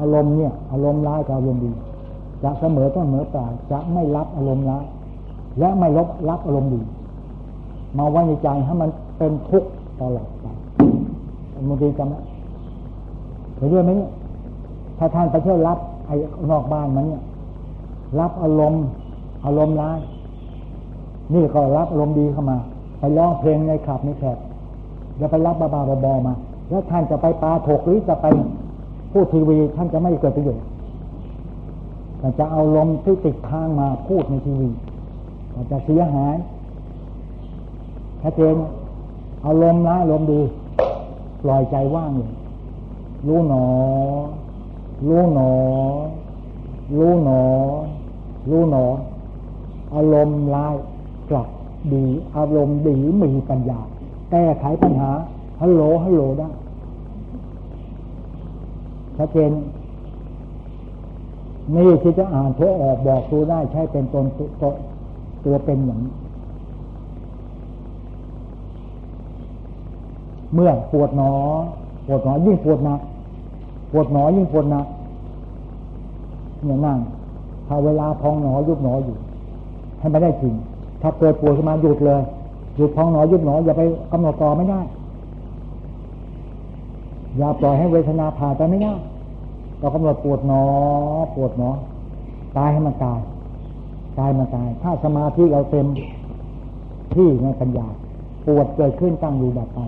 อารมณ์เนี่ยอารมณ์ร้ายกับอารมณ์ดีจะเสมอต้นเสมอปลายจะไม่รับอารมณ์ร้ายและไม่ลบรับอารมณ์ดี มาไว้ในใจให้มันเป็นทุกข์ตลอดไปมันดีกันนะเห็นด้วยไหมเนี่ยถ้าท่านไปเที่ยวรับไอ้นอกบ้านมันเนี่ยรับอารมณ์อารมณ์ร้ายนี่ก็รับอารมณ์ดีเข้ามา ไปร้องเพลงในขับในแขกอย่าไปรับบาบาบอมา แล้วท่านจะไปปาถกหรือจะไป พูดทีวีท่านจะไม่เกิดประโยชน์แต่จะเอาลมที่ติดค้างมาพูดในทีวีอาจจะเสียหายชัดเจนเอาลมร้ายลมดีปล่อยใจว่างเลยรู้หนอ รู้หนอ รู้หนอ รู้หนอ อารมณ์ร้ายกลับดี อารมณ์ดีมีปัญญา แก้ไขปัญหาฮัลโหลฮัลโหลได้ ชัดเจนนี่ที่จะอ่านตัวออกบอกตัวได้ใช้เป็นตนตัวตัวเป็นอย่างเมื่อปวดหนอ ปวดหนอยิ่งปวดหนักปวดหนอยิ่งปวดหนักเนี่ยนั่งถ้าเวลาพองหนอยุบหนออยู่ให้ไม่ได้จริงถ้าเกิดปวดขึ้นมาหยุดเลยหยุดพองหนอยุบหนออย่าไปกำหนดต่อไม่ได้ อย่าปล่อยให้เวทนาผ่านไปไม่ได้เรากำหนดปวดหนอ ปวดหนอ ตายให้มันตาย ตายมันตาย ถ้าสมาธิเราเต็มที่ในปัญญา ปวดเกิดขึ้นตั้งอยู่แบบไป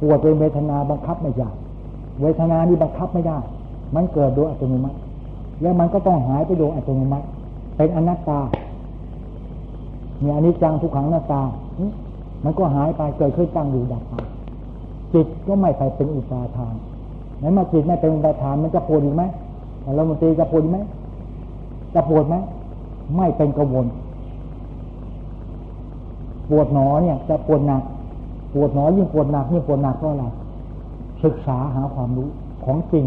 ปวดเป็นเวทนาบังคับไม่ได้เวทนานี้บังคับไม่ได้ มันเกิดโดยอัตโนมัติ แล้วมันก็ต้องหายไปโดยอัตโนมัติ เป็นอนัตตาเนี่ยอนิจจังทุกขังหน้าตา มันก็หายไปเกิดขึ้นตั้งอยู่ดับไป จิตก็ไม่ไปเป็นอุปาทานนั้นมาจิตไม่เป็นอุปาทานมันจะปวดอีกไหมเรามันตีจะปวดไหมจะปวดไหมไม่เป็นกังวลปวดหนอเนี่ย จะปวดหนัก ปวดหนอยิ่งปวดหนักยิ่งปวดหนักเพราะอะไรศึกษาหาความรู้ของจริง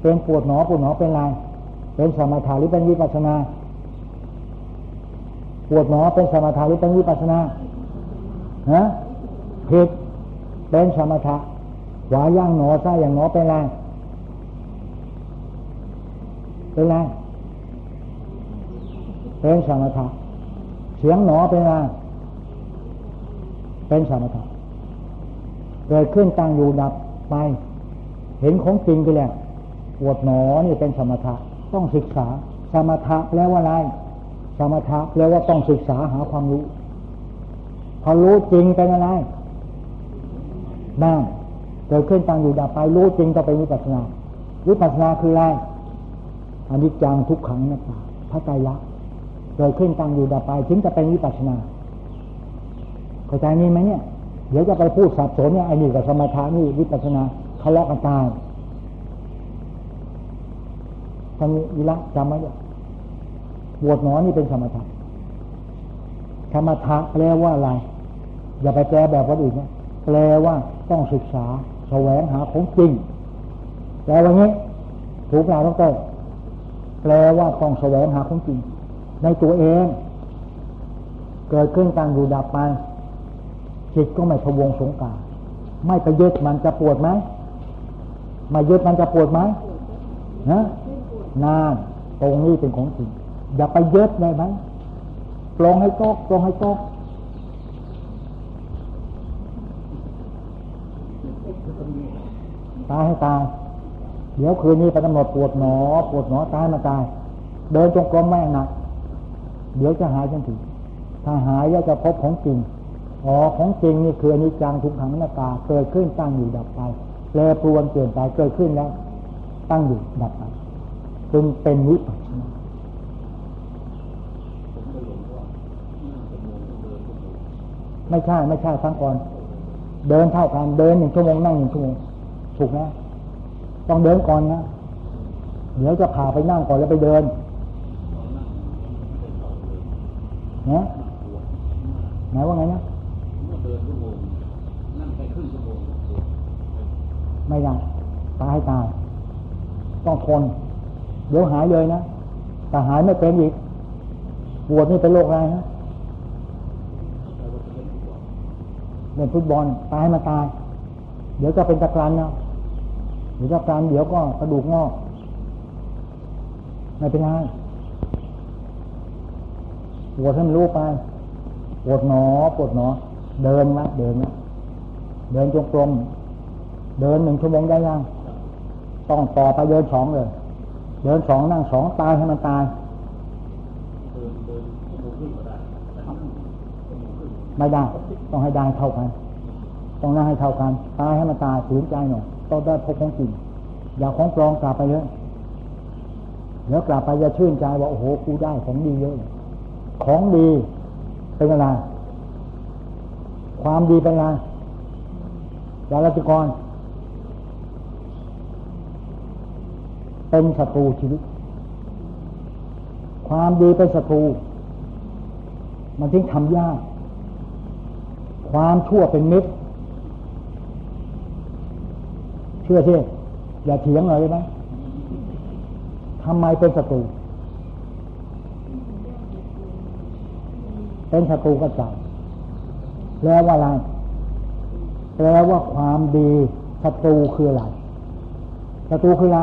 เป็นปวดหนอปวดหนอเป็นไรเป็นสมถะหรือเป็นวิปัสนา ปวดหนอเป็นสมถะหรือเป็นวิปัสนาฮะผิด เป็นสมถะขวาย่างหนอซ้ายอย่างหนอเป็นไรเป็นไรเป็นสมถะเสียงหนอเป็นไรเป็นสมถะเกิดขึ้นตั้งอยู่ดับไป เห็นของจริงไปแล้วปวดหนอนี่เป็นสมถะต้องศึกษา สมถะแล้วว่าอะไร สมถะแปลว่าต้องศึกษาหาความรู้พอรู้จริงเป็นอะไร นั่นเกิดขึ้นตั้งอยู่ดับไปรู้จริงก็เป็นวิปัสนาวิปัสนาคืออะไรอนิจจังทุกขังนัตตาพระไตรลักษณ์เกิดขึ้นตั้งอยู่ดับไปถึงจะเป็นวิปัสนาเข้าใจนี้ไหมเนี่ยเดี๋ยวจะไปพูดสับสนเนี่ยไอ้นี่กับสมถะนี่วิปัสนาทะเลาะกันตายทำนี้วิละจำไว้เนี่ยปวดหนอนี่เป็นสมถะสมถะแปลว่าอะไร อย่าไปแปลแบบคนอื่นนะแปลว่า ต้องศึกษาแสวงหาของจริงแปลว่างี้ถูกเปล่าต้องต้แปลว่าต้องแสวงหาของจริง ในตัวเอง เกิดขึ้นการอยู่ดับไปจิตก็ไม่พวงสงกาไม่ไปยึดมันจะปวดไหมไม่ยึดมันจะปวดไหมนะนานตรงนี้เป็นของจริงอย่าไปยึดได้ไหมปลงให้ตกปลงให้ตก ตายให้ตาย เดี๋ยวคืนนี้ไปกำหนดปวดหนอ ปวดหนอตายมาตาย เดินจงกรมไม่หนัก เดี๋ยวจะหายทันทีถ้าหายแล้วจะพบของจริง อ๋อ ของจริงนี่คืออนิจจังทุกขังหน้าตา เกิดขึ้นตั้งอยู่ดับไปแปรปรวนเปลี่ยนไปเกิดขึ้นแล้ว ตั้งอยู่ดับไปจึงเป็นวิปัสสนาไม่ใช่ไม่ใช่ฟังก่อน เดินเท่ากัน เดินหนึ่งชั่วโมงนั่งหนึ่งชั่วโมง ถูกนะต้องเดินก่อนนะเดี๋ยวจะพาไปนั่งก่อนแล้วไปเดินนะหมายว่าไงนะไม่ได้ตายตาย ต้องทน เดี๋ยวหายเลยนะแต่หายไม่เป็นอีกปวดนี่เป็นโรคอะไรนะเล่นฟุตบอลตายมาตาย เดี๋ยวจะเป็นตะกรันนะ หรือว่าการเดี๋ยวก็กระดูกงอกไม่เป็นไรปวดให้มันรู้ไปปวดหนอปวดหนอ เดินนะเดินนะเดินจงกรมเดินหนึ่งชั่วโมงได้ยังต้องต่อไปเดินสองเลย เดินสองนั่งสองตายให้มันตายไม่ได้ ต้องให้ได้เท่ากัน ต้องนั่งให้เท่ากัน ตายให้มันตายฝืนใจหน่อย ต้องได้พบของจริงอย่าของปลอมกลับไปเลยแล้วกลับไปจะชื่นใจว่าโอ้โหกูได้ของดีเยอะของดีเป็นอะไรความดีเป็นอะไรยาลัติกร เป็นศัตรูชีวิต ความดีเป็นศัตรูมันจึงทำยาก ความชั่วเป็นมิตร เชื่อที่อย่าเถียงเลยไหมทำไมเป็นศัตรูเป็นศัตรูกับใจแปลว่าอะไรแปลว่าความดีศัตรูคืออะไรศัตรูคืออะไร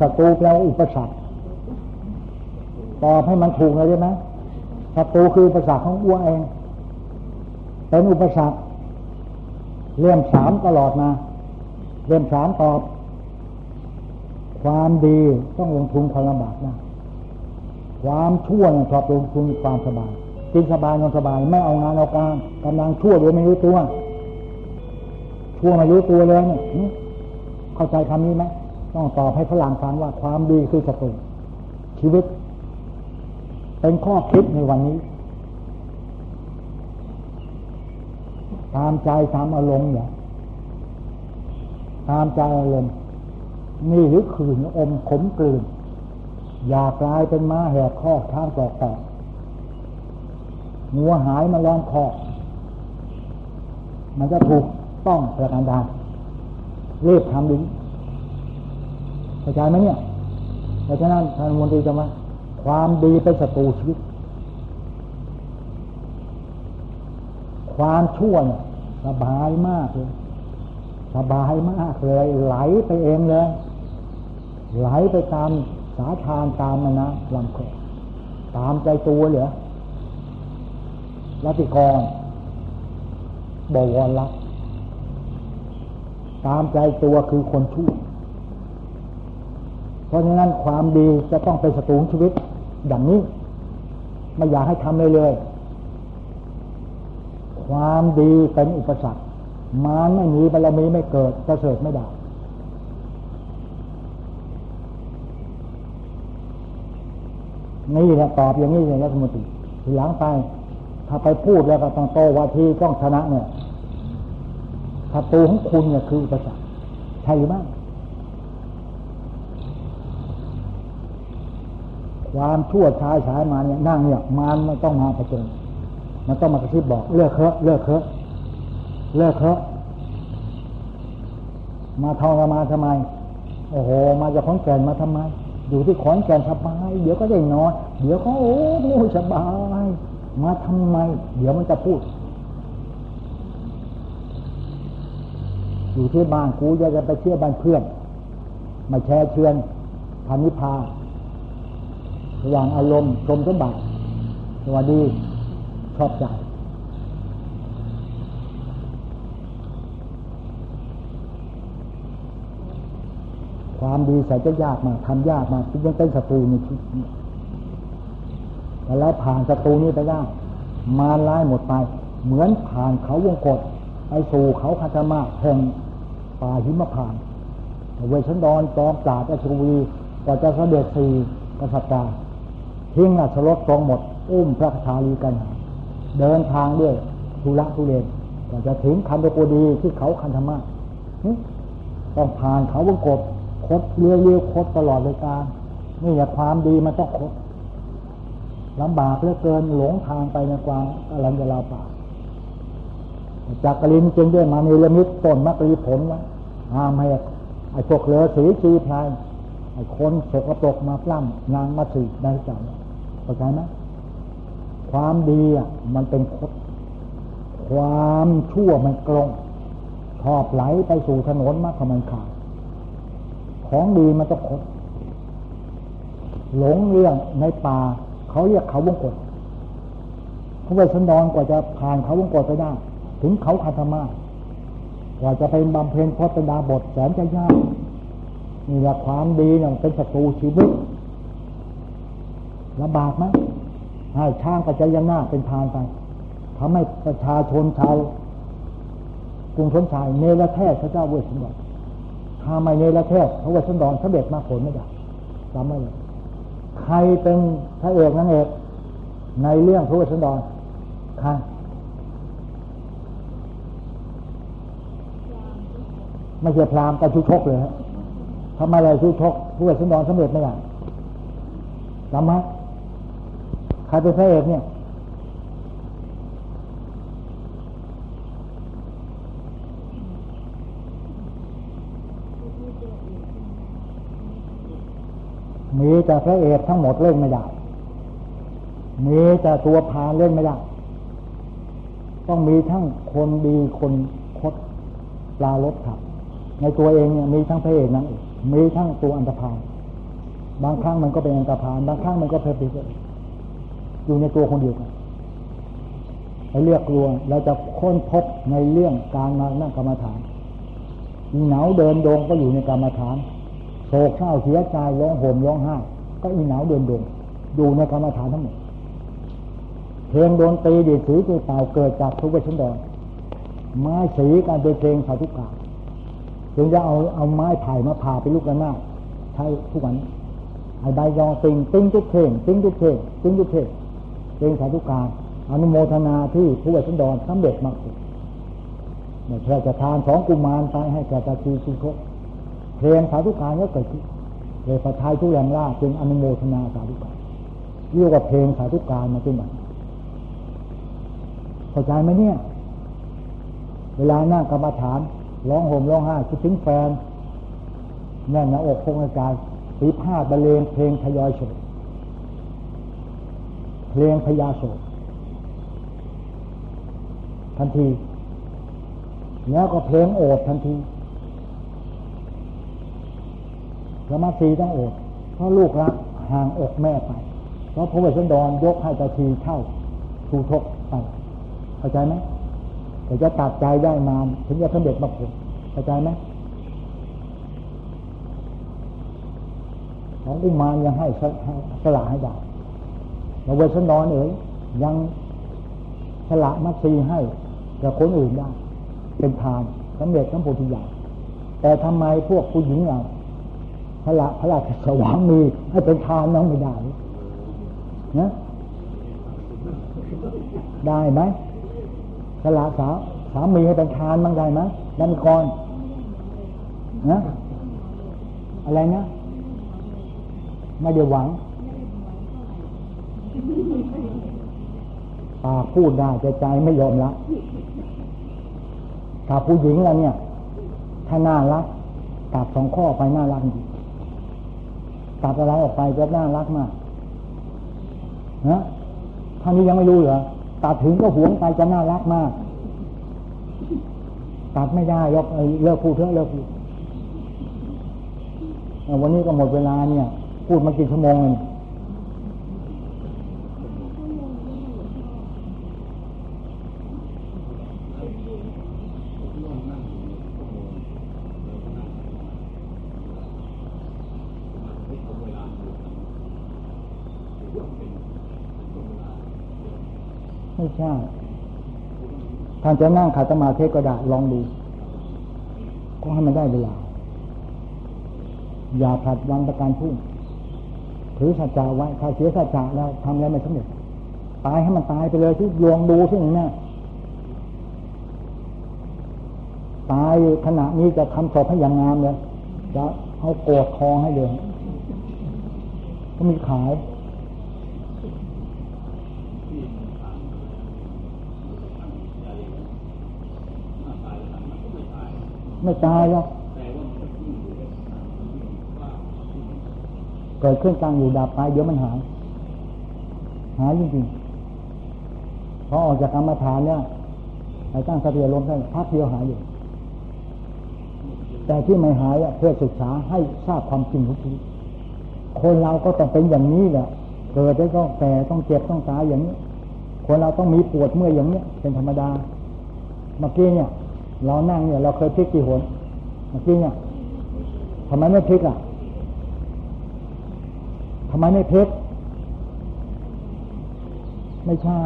ศัตรูแปลว่าอุปสรรคตอบให้มันถูกเลยได้ไหมศัตรูคืออุปสรรคของอ้วเอง เป็นอุปสรรค เรื่องสามตลอดมาเรื่องสามตอบ ความดีต้องลงทุนความลำบากนะความชั่วเนี่ยชอบลงทุนความสบายกินสบายนอนสบาย ไม่เอางานเอาการกำลังชั่วโดยไม่รู้ตัว ชั่วไม่รู้ตัวเลยเนี่ยเข้าใจคำนี้ไหมต้องตอบให้ฝรั่งฟังว่าความดีคือศัตรูชีวิต เป็นข้อคิดในวันนี้ ตามใจตามอารมณ์เนี่ยตามใจอารมณ์นี่หรือขืนอมขมกลืน อยากกลายเป็นม้าแหกข้อท้างแตกงัวหายมาล้อมคอมันจะถูกต้องประการใดเรีบทำดีเข้าใจไหมเนี่ยเพราะฉะนั้นท่านมนตรีจะมาความดีเป็นศัตรูชีวิต ความชั่วเนี่ยสบายมากเลยสบายมากเลยไหลไปเองเลย ไหลไปตามสาทานตามมันนะลำคอตามใจตัวเหรอรัติกรบวรลักตามใจตัวคือคนชั่วเพราะฉะนั้นความดีจะต้องเป็นสตูชีวิต อย่างนี้ ไม่อยากให้ทำเลยเลย ความดีเป็นอุปสรรคมานไม่มีบารมีไม่เกิดจะเสริฐไม่ได้นี่แหละตอบอย่างนี้เลยรัฐมนตรีทีหลังไป ถ้าไปพูดแล้วก็ต้องโตวาทีต้องชนะเนี่ยศัตรูของคุณเนี่ยคืออุปสรรคใช่หรือไม่ความชั่วช้าฉายมาเนี่ยนั่งเนี่ยมันไม่ต้องมาประจน มันต้องมากระซิบบอกเลิกเคอะเลิกเคอะเลิกเคอะมาทองมาทำไม โอ้โห มาจากของแก่นมาทำไม อยู่ที่ขอนแก่นสบายเดี๋ยวก็ได้นอน เดี๋ยวก็โอ้โหสบาย มาทำไม เดี๋ยวมันจะพูด อยู่ที่บ้านกูจะจะไปเชื่อบ้านเพื่อน มาแชร์เชือนพานิพาระว่างอารมณ์ชมสมบัติสวัสดี ชอบใจความดีใส่จะยากมากทำยากมากที่ยังเป็นศัตรูในชีวิตแต่แล้วผ่านศัตรูนี้ไปได้มาล้ายหมดไป เหมือนผ่านเขาวงกฏไปสู่เขาคาตมาแห่งป่าหิมพานเวชันดอนจอมปราดอชวีก็จะเสด็จสีกษัตริย์ทิ้งอัศรถตรงหมด อุ้มพระคาลีกัน เดินทางด้วยทุระทุเรนก็จะถึงคันโตโกดีที่เขาคันธมาต้องผ่านเขาวงกฏคดเลี้ยวเลี้ยวคดตลอดเลยการนี่อย่าความดีมันต้องคดลำบากเหลือเกินหลงทางไปในกวางอรัญญาลาป่าจากกลินจึงได้มาในละมิตต้นมักรีผลวะห้ามให้ไอ้พวกเหลือสีชีพายไอ้คนสกปรกมาปล้ำนางมาสีได้จังเข้าใจไหม ความดีอะมันเป็นคดความชั่วมันกลงชอบไหลไปสู่ถนนมากกว่ามันขาดของดีมันจะคดหลงเรื่องในป่า เขาเรียกเขาวงกฏพระเวสสันดรกว่าจะผ่านเขาวงกฏไปได้ ถึงเขาคาธมากว่าจะไปบำเพ็ญพจนาบทแสนจะยากนี่แหละความดีเนี่ยเป็นศัตรูชีวิตลำบากไหม ให้ช่างปัจจัยหน้าเป็นทานไปทำให้ประชาชนชาวกรุงทนชายเนรแทศพระเจ้าเวสสันดรถ้าไม่เนรแทศพระเวสสันดรสำเร็จมาผลไม่ได้จำไว้เลยใครเป็นพระเอกนางเอกในเรื่องพระเวสสันดรใครไม่ใช่พรามแต่ชุชกเลยฮะทำอะไรชุชกพระเวสสันดรสำเร็จไม่ได้จำไหม รเป็นพระเอกเนี่ยมีแต่พระเอกทั้งหมดเล่นไม่ได้มีแต่ตัวพาเล่นไม่ได้ ต้องมีทั้งคนดีคนคดปลาลดขับ ในตัวเองเนี่ยมีทั้งพระเอกนั่งเอกมีทั้งตัวอันตรพานบางครั้งมันก็เป็นอันตรพานบางครั้งมันก็เป็นอ อยู่ในตัวคนเดียวกันไปเรียกกลัวเราจะค้นพบในเรื่องการมานั่งกรรมฐานเหงาเดินดงก็อยู่ในกรรมฐานโศกเศร้าเสียใจร้องโหมร้องไห้ก็อีเหนาเดินดงอยู่ในกรรมฐานทั้งหมดเพลงโดนตีดีถือตัวเปล่าเกิดจากทุกเวชันดอนไม้สีการโดยเพลงสาธุกาถึงจะเอาเอาไม้ไผ่มาผ่าไปลูกระนาดใช้ทุกวันไอ้ใบยอติงติ้งทุกเพลงติ้งทุกเพลงติ้งทุกเพลง เพลงสาธุการอนุโมทนาที่ผู้เวชันดอนสำเร็จมากสุดเนี่ยพระจะทานสองกุมารไปให้แก่ตาชีชุกเพลงสาธุการก็เกิดขึ้นเลยประทายทุกอย่างล่าจึงอนุโมทนาสาธุการเรียกว่าเพลงสาธุการมาขึ้นมาเข้าใจไหมเนี่ย เวลานั่งกรรมฐานร้องห่มร้องไห้คิดถึงแฟนแน่นหน้าอกคงกายสีผ้าบรรเลงเพลงทยอยโศก เพลงพยาโศกทันที แล้วก็เพลงโอดทันทีสมาธิต้องโอด เพราะลูกรักห่างอกแม่ไป เพราะพระเวสสันดรยกให้ตาทีเท่าทูทกไปเข้าใจไหมแต่จะตัดใจได้นานถึงจะสำเร็จมรรคผลเข้าใจไหมของอุมานยังให้สละให้ได้ เราเวสนอนเอ๋ยยังสละมัตสีให้กับคนอื่นได้ เป็นทานสำเร็จทั้งโพธิญาณแต่ทำไมพวกผู้หญิงเราพระละพระราชสวามีให้เป็นทานน้องไม่ได้นะได้ไหมสละสาวสามีให้เป็นทานบ้างได้ไหมดันกรนะอะไรนะ ไม่ได้หวัง ปากพูดได้แต่ใจไม่ยอมละถ้าผู้หญิงแล้วเนี่ย ถ้าน่ารักตัดสองข้อไปน่ารักดีตัดอะไรออกไปจะน่ารักมากนะท่านนี้ยังไม่รู้เหรอตัดถึงก็หวงไปจะน่ารักมาก ตัดไม่ได้ยกเลิกพูดเถอะเลิกพูดวันนี้ก็หมดเวลาเนี่ย พูดมากี่ชั่วโมงเลยไม่ ใช่ท่านจะนั่งขัดสมาธิก็ได้ลองดูก็ให้มันได้เวลา อย่าผัดวันประการพุ่งถือสัจจะไว้ถ้าเสียสัจจะแล้วทำแล้วไม่สำเร็จตายให้มันตายไปเลยที่ลองดูสิอย่างนี้ตายขณะนี้จะทำศพให้อย่างงามเลยจะเอาโกดคองให้เลยก็มีขาย ไม่ตายหรอกเกิดขึ้นกลางอยู่ดับไปเดี๋ยวมันหายหายจริงๆพอออกจากกรรมฐานเนี่ยไปตั้งสติอารมณ์ได้พักเดียวหายอยู่แต่ที่ไม่หายเพื่อศึกษาให้ทราบความจริงของชีคนเราก็ต้องเป็นอย่างนี้แหละเกิดแล้ก็แก่ต้องเจ็บต้องตายอย่างนี้ คนเราต้องมีปวดเมื่อยอย่างนี้เป็นธรรมดาเมื่อกี้เนี่ย เรานั่งเนี่ยเราเคยพลิกกี่หนเมื่อกี้เนี่ยทำไมไม่พลิกอะทำไมไม่พลิกไม่ใช่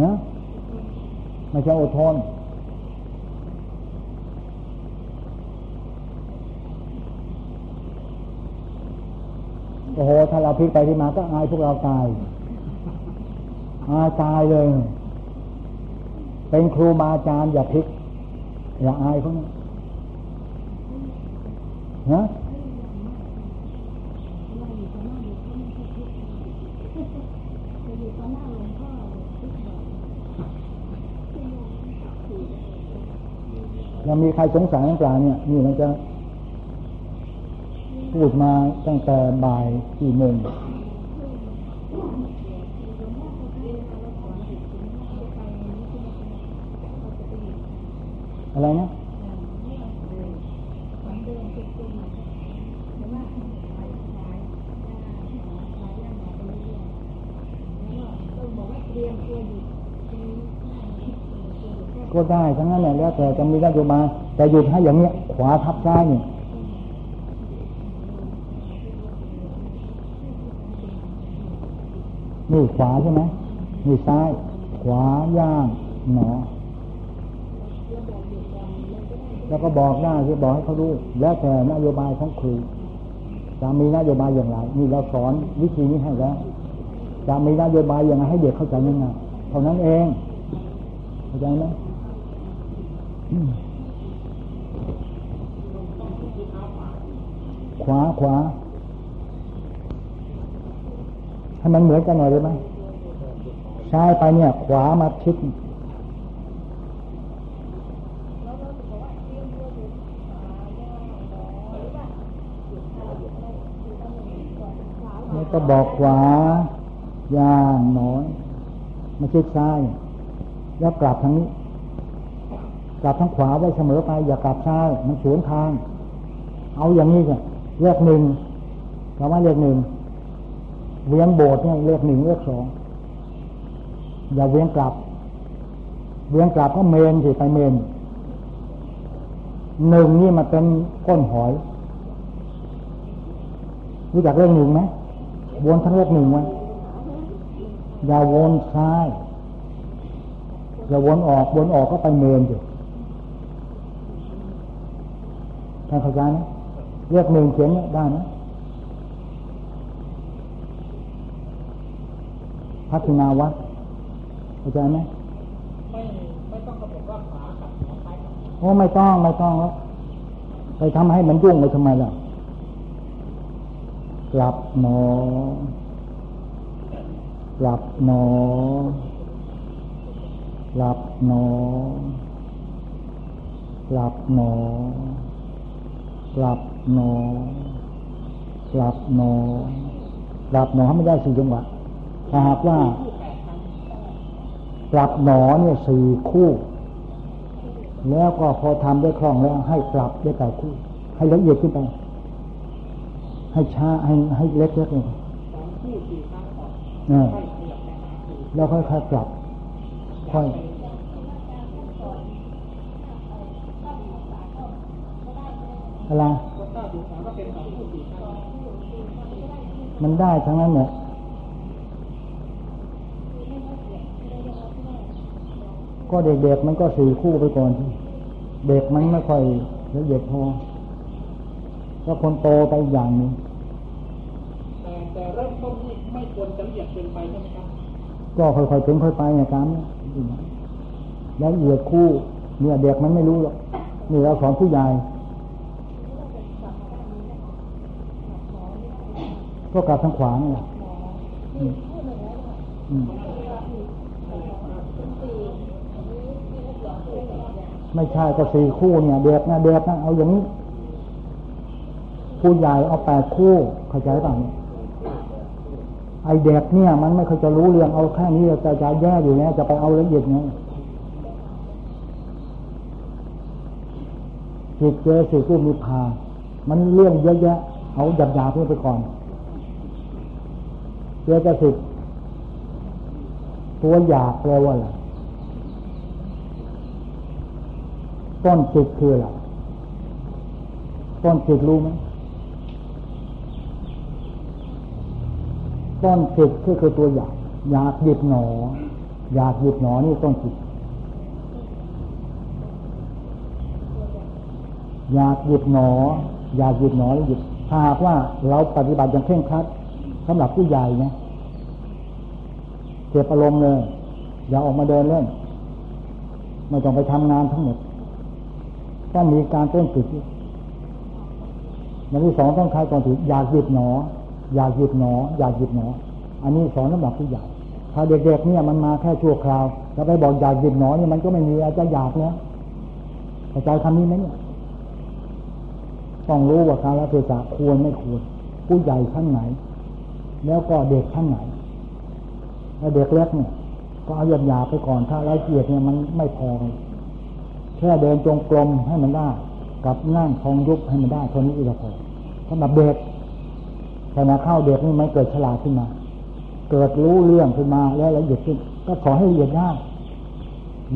ฮะไม่ใช่อดทนโอ้โห ถ้าเราพลิกไปที่มาก็อายพวกเราตาย อายตายเลย เป็นครูบาอาจารย์อย่าพลิก อย่าอายเขานะฮะยังมีใครสงสัยตั้งแต่เนี่ยนี่เราจะพูดมาตั้งแต่บ่ายสี่โมง อะไรนะก็ได้ทั้งนั้นแหละแล้วแต่จะมีนโยบายแต่หยุดให้อย่างเนี้ย ขวาทับซ้ายเนี่ยนี่ขวาใช่ไหมนี่ซ้าย ขวาย่างหนอ แล้วก็บอกได้ที่บอกให้เขารู้ แล้วแต่นโยบายของครูจะมีนโยบายอย่างไรนี่เราสอนวิธีนี้ให้แล้วจะมีนโยบายอย่างไรให้เด็กเข้าใจยังไงเท่านั้นเองเข้าใจไหมขวาขวาให้มันเหมือนกันหน่อยได้ไหมซ้ายไปเนี่ย ขวามาชิดนี่ ก็บอกขวาย่างน้อย มาชิดซ้าย แล้วกลับทางนี้ กลับทางขวาไว้เสมอไป อย่ากลับซ้าย มันสวนทาง เอาอย่างนี้เนี่ยเลขหนึ่งคำว่าเลขหนึ่งเวียงโบสถ์เนี่ยเลขหนึ่งเลขสองอย่าเวียงกลับ เวียงกลับก็เมนสิไปเมนหนึ่งนี่มันเป็นก้นหอย รู้จักเลขหนึ่งไหม วนทั้งเลขหนึ่งไว้อย่าวนซ้าย อย่าวนออก วนออกก็ไปเมนสิท่านเข้าใจไหมเลขหนึ่งเขียนได้ไหมพัฒนาวัดเข้าใจไหมไม่ไม่ต้องกำหนดว่าขวากับซ้ายกับโอ้ไม่ต้องไม่ต้องแล้วไปทำให้มันยุ่งไปทำไมล่ะ กลับหนอกลับหนอกลับหนอกลับหนอกลับหนอกลับหนอกลับหนอไม่ได้สี่จังหวะถ้าหากว่าปรับหนอเนี่ยสี่คู่ แล้วก็พอทำได้คล่องแล้วให้ปรับได้แปดคู่ ให้ละเอียดขึ้นไป ให้ช้าให้ให้เล็กเล็กลงเนี่ยแล้วค่อยๆปรับ ค่อยอะไรมันได้ทั้งนั้นเนี่ยก็เด็กๆมันก็สี่คู่ไปก่อน เด็กมันไม่ค่อยละเอียดพอ ก็คนโตไปอย่างนึงแต่แต่เริ่มต้นนี่ไม่ควรจะละเอียดเกินไปใช่ไหมครับ ก็ค่อยๆเป็นค่อยไปอย่างนั้นละเอียดคู่ เนี่ยเด็กมันไม่รู้หรอกนี่เราสอนผู้ใหญ่ก็กลับทางขวานี่แหละไม่ใช่ก็สี่คู่เนี่ยเด็กนะเด็กนะเอาอย่างนี้ ผู้ใหญ่เอาแปดคู่เข้าใจป่ะไอเด็กเนี่ย มันไม่เคยจะรู้เรื่องเอาแค่นี้จะจะแย่อยู่เนี่ยจะไปเอาละเอียดไงจิตเจสิกรูปนิพา มันเรื่องเยอะแยะเอาหยาบหยาเพื่อไปก่อนเจสิกตัวอยากแปลว่าอะไรต้นจิตคืออะไรต้นจิตรู้ไหม ต้นจิตก็คือตัวอยากอยากหยิบหนอ อยากหยิบหนอนี่ต้นจิตอยากหยิบหนอ อยากหยิบหนอแล้วหยิบถ้าหากว่าเราปฏิบัติอย่างเคร่งครัดสำหรับผู้ใหญ่เนี่ยเก็บอารมณ์เลย อย่าออกมาเดินเล่นไม่ต้องไปทำงานทั้งหมดต้องมีการต้นจิตอย่างที่สองต้องใช้ก่อนถืออยากหยิบหนอ อย่าหยิบหนอ อย่าหยิบหนอ อันนี้สอนสำหรับผู้ใหญ่ถ้าเด็กๆเนี่ยมันมาแค่ชั่วคราวจะไปบอกอยากหยิบหนอเนี่ยมันก็ไม่มีอาจจะอยากเนี่ยเข้าใจคำนี้ไหมเนี่ยต้องรู้ว่าการละเทศะควรไม่ควร ผู้ใหญ่ท่านไหน แล้วก็เด็กท่านไหนถ้าเด็กเล็กเนี่ย ก็เอาหยาบหยาไปก่อนถ้าละเอียดเนี่ยมันไม่พอแค่เดินจงกรมให้มันได้ กับนั่งทองยุบให้มันได้เท่านี้อีกพอสำหรับเด็ก ขณะเข้าเด็กนี่มันเกิดฉลาดขึ้นมา เกิดรู้เรื่องขึ้นมาแล้วละเอียดขึ้นก็ขอให้ละเอียดได้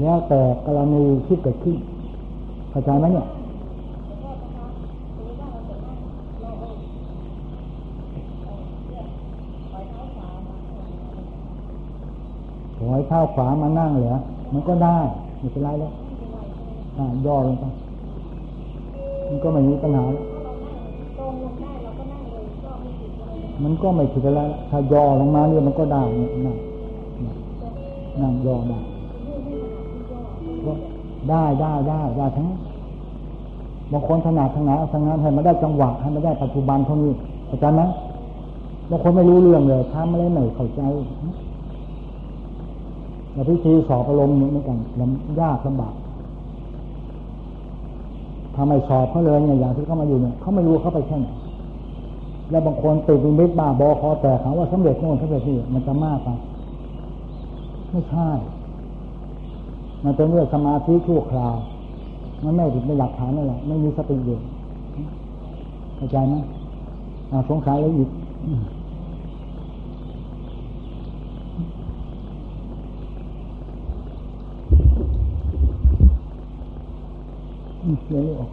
แล้วแต่กรณีที่เกิดขึ้นเข้าใจไหมเนี่ยถอยเท้าขวามานั่งเหรอมันก็ได้ไม่เป็นไรแล้วย่อลงไปมันก็ไม่มีปัญหา มันก็ไม่ผิดอะไรถ้าย่อลงมาเนี่ยมันก็ได้นั่งนั่งย่อได้ได้ได้ได้ได้ทั้งบางคนถนัดทางไหนทางนั้นให้มาได้จังหวะให้มาได้ปัจจุบันเท่านี้เข้าใจไหมบางคนไม่รู้เรื่องเลยทำอะไรหน่อยเข้าใจแล้วพิธีสอบอารมณ์เหมือนกันลำยากลำบากทำไมสอบเขาเลยเนี่ยอย่างที่เขามาอยู่เนี่ยเขาไม่รู้เขาไปแค่ไหน แล้วบางคนติดในมิตรบ้าบอคอแต่ถามว่าสำเร็จโน่นสำเร็จนี่มันจะมากไปไม่ใช่ มันเป็นเรื่องสมาธิชั่วคราว มันไม่ถึงเป็นหลักฐานนั่นแหละไม่มีสติอยู่เข้าใจไหมสงสัยแล้วอีกเสียงออก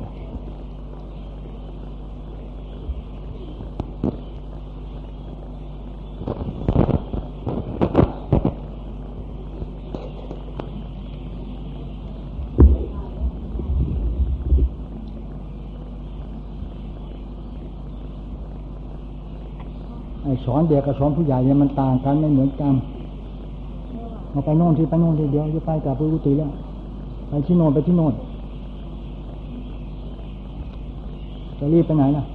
สอนเด็กกับสอนผู้ใหญ่เนี่ยมันต่างกันไม่เหมือนกันเราไปโน่นที่ไปโน่นที่เดียวจะไปกับพุทธิแล้วไปที่โน่นไปที่โน่นจะรีบไปไหนล่ะ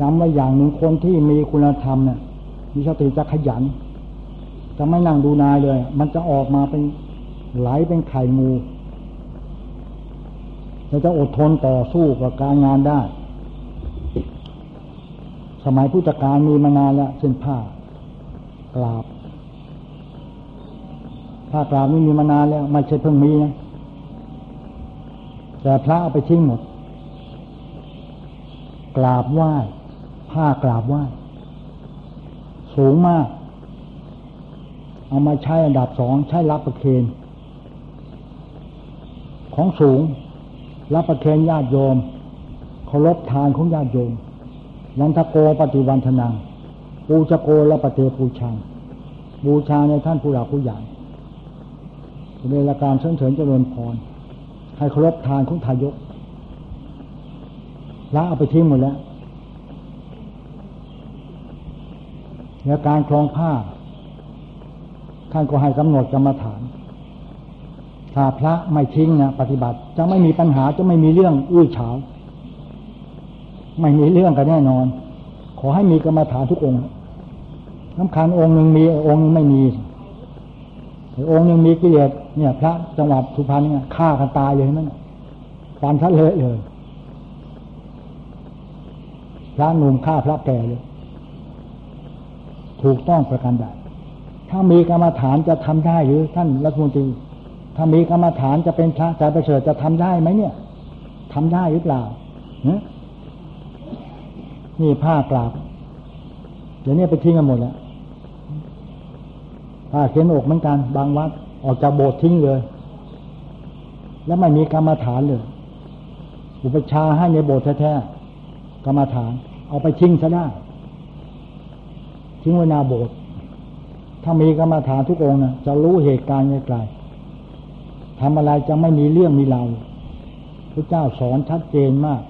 จำไว้อย่างหนึ่งคนที่มีคุณธรรมเนี่ยมีสติจะขยัน จะไม่นั่งดูนายเลย มันจะออกมาเป็นไหลเป็นไข่มูเราจะอดทนต่อสู้กับการงานได้ สมัยพุทธกาลมีมานานแล้วเส้นผ้ากราบผ้ากราบนี่มีมานานแล้ว ไม่ใช่เพิ่งมีนะแต่พระเอาไปทิ้งหมด กราบไหว้ผ้ากราบไหว้ สูงมาก เอามาใช้อันดับสองใช้รับประเคนของสูง รับประเคนญาติโยมเคารพทานของญาติโยมวันทโกปฏิวันทนังปูชโกและปฏิปูชังบูชาในท่านผู้หลักผู้ใหญ่ในละการเสริญเสริญเจริญพรให้เคารพทานของทายกละเอาไปทิ้งหมดแล้วในการคลองผ้า ท่านก็ให้กำหนดกรรมฐาน ถ้าพระไม่ทิ้งนะปฏิบัติ จะไม่มีปัญหาจะไม่มีเรื่องอื้อฉาวไม่มีเรื่องกันแน่นอน ขอให้มีกรรมฐานทุกองค์น้ำคันองค์หนึ่งมีองค์นึงไม่มีองค์หนึ่งมีกิเลสเนี่ย พระจังหวัดสุพรรณเนี่ยฆ่ากันตายเลยนั่นฟันทัดเลยเลยพระหนุ่มฆ่าพระแก่เลยถูกต้องประการใด ถ้ามีกรรมฐานจะทำได้หรือท่านรัฐมนตรีถ้ามีกรรมฐานจะเป็นพระจประเสริฐจะทำได้ไหมเนี่ยทำได้หรือเปล่านี่ผ้ากราบเดี๋ยวนี้ไปทิ้งกันหมดแล้วผ้าเขียนอกเหมือนกัน บางวัดออกจากโบสถ์ทิ้งเลย แล้วไม่มีกรรมฐานเลยอุปชาให้ในโบสถ์แท้ๆกรรมฐาน เอาไปทิ้งซะได้ทิ้งไว้นาโบสถ์ ถ้ามีกรรมฐานทุกองนะจะรู้เหตุการณ์ไกลๆทำอะไรจะไม่มีเรื่องมีราวพระเจ้าสอนชัดเจนมาก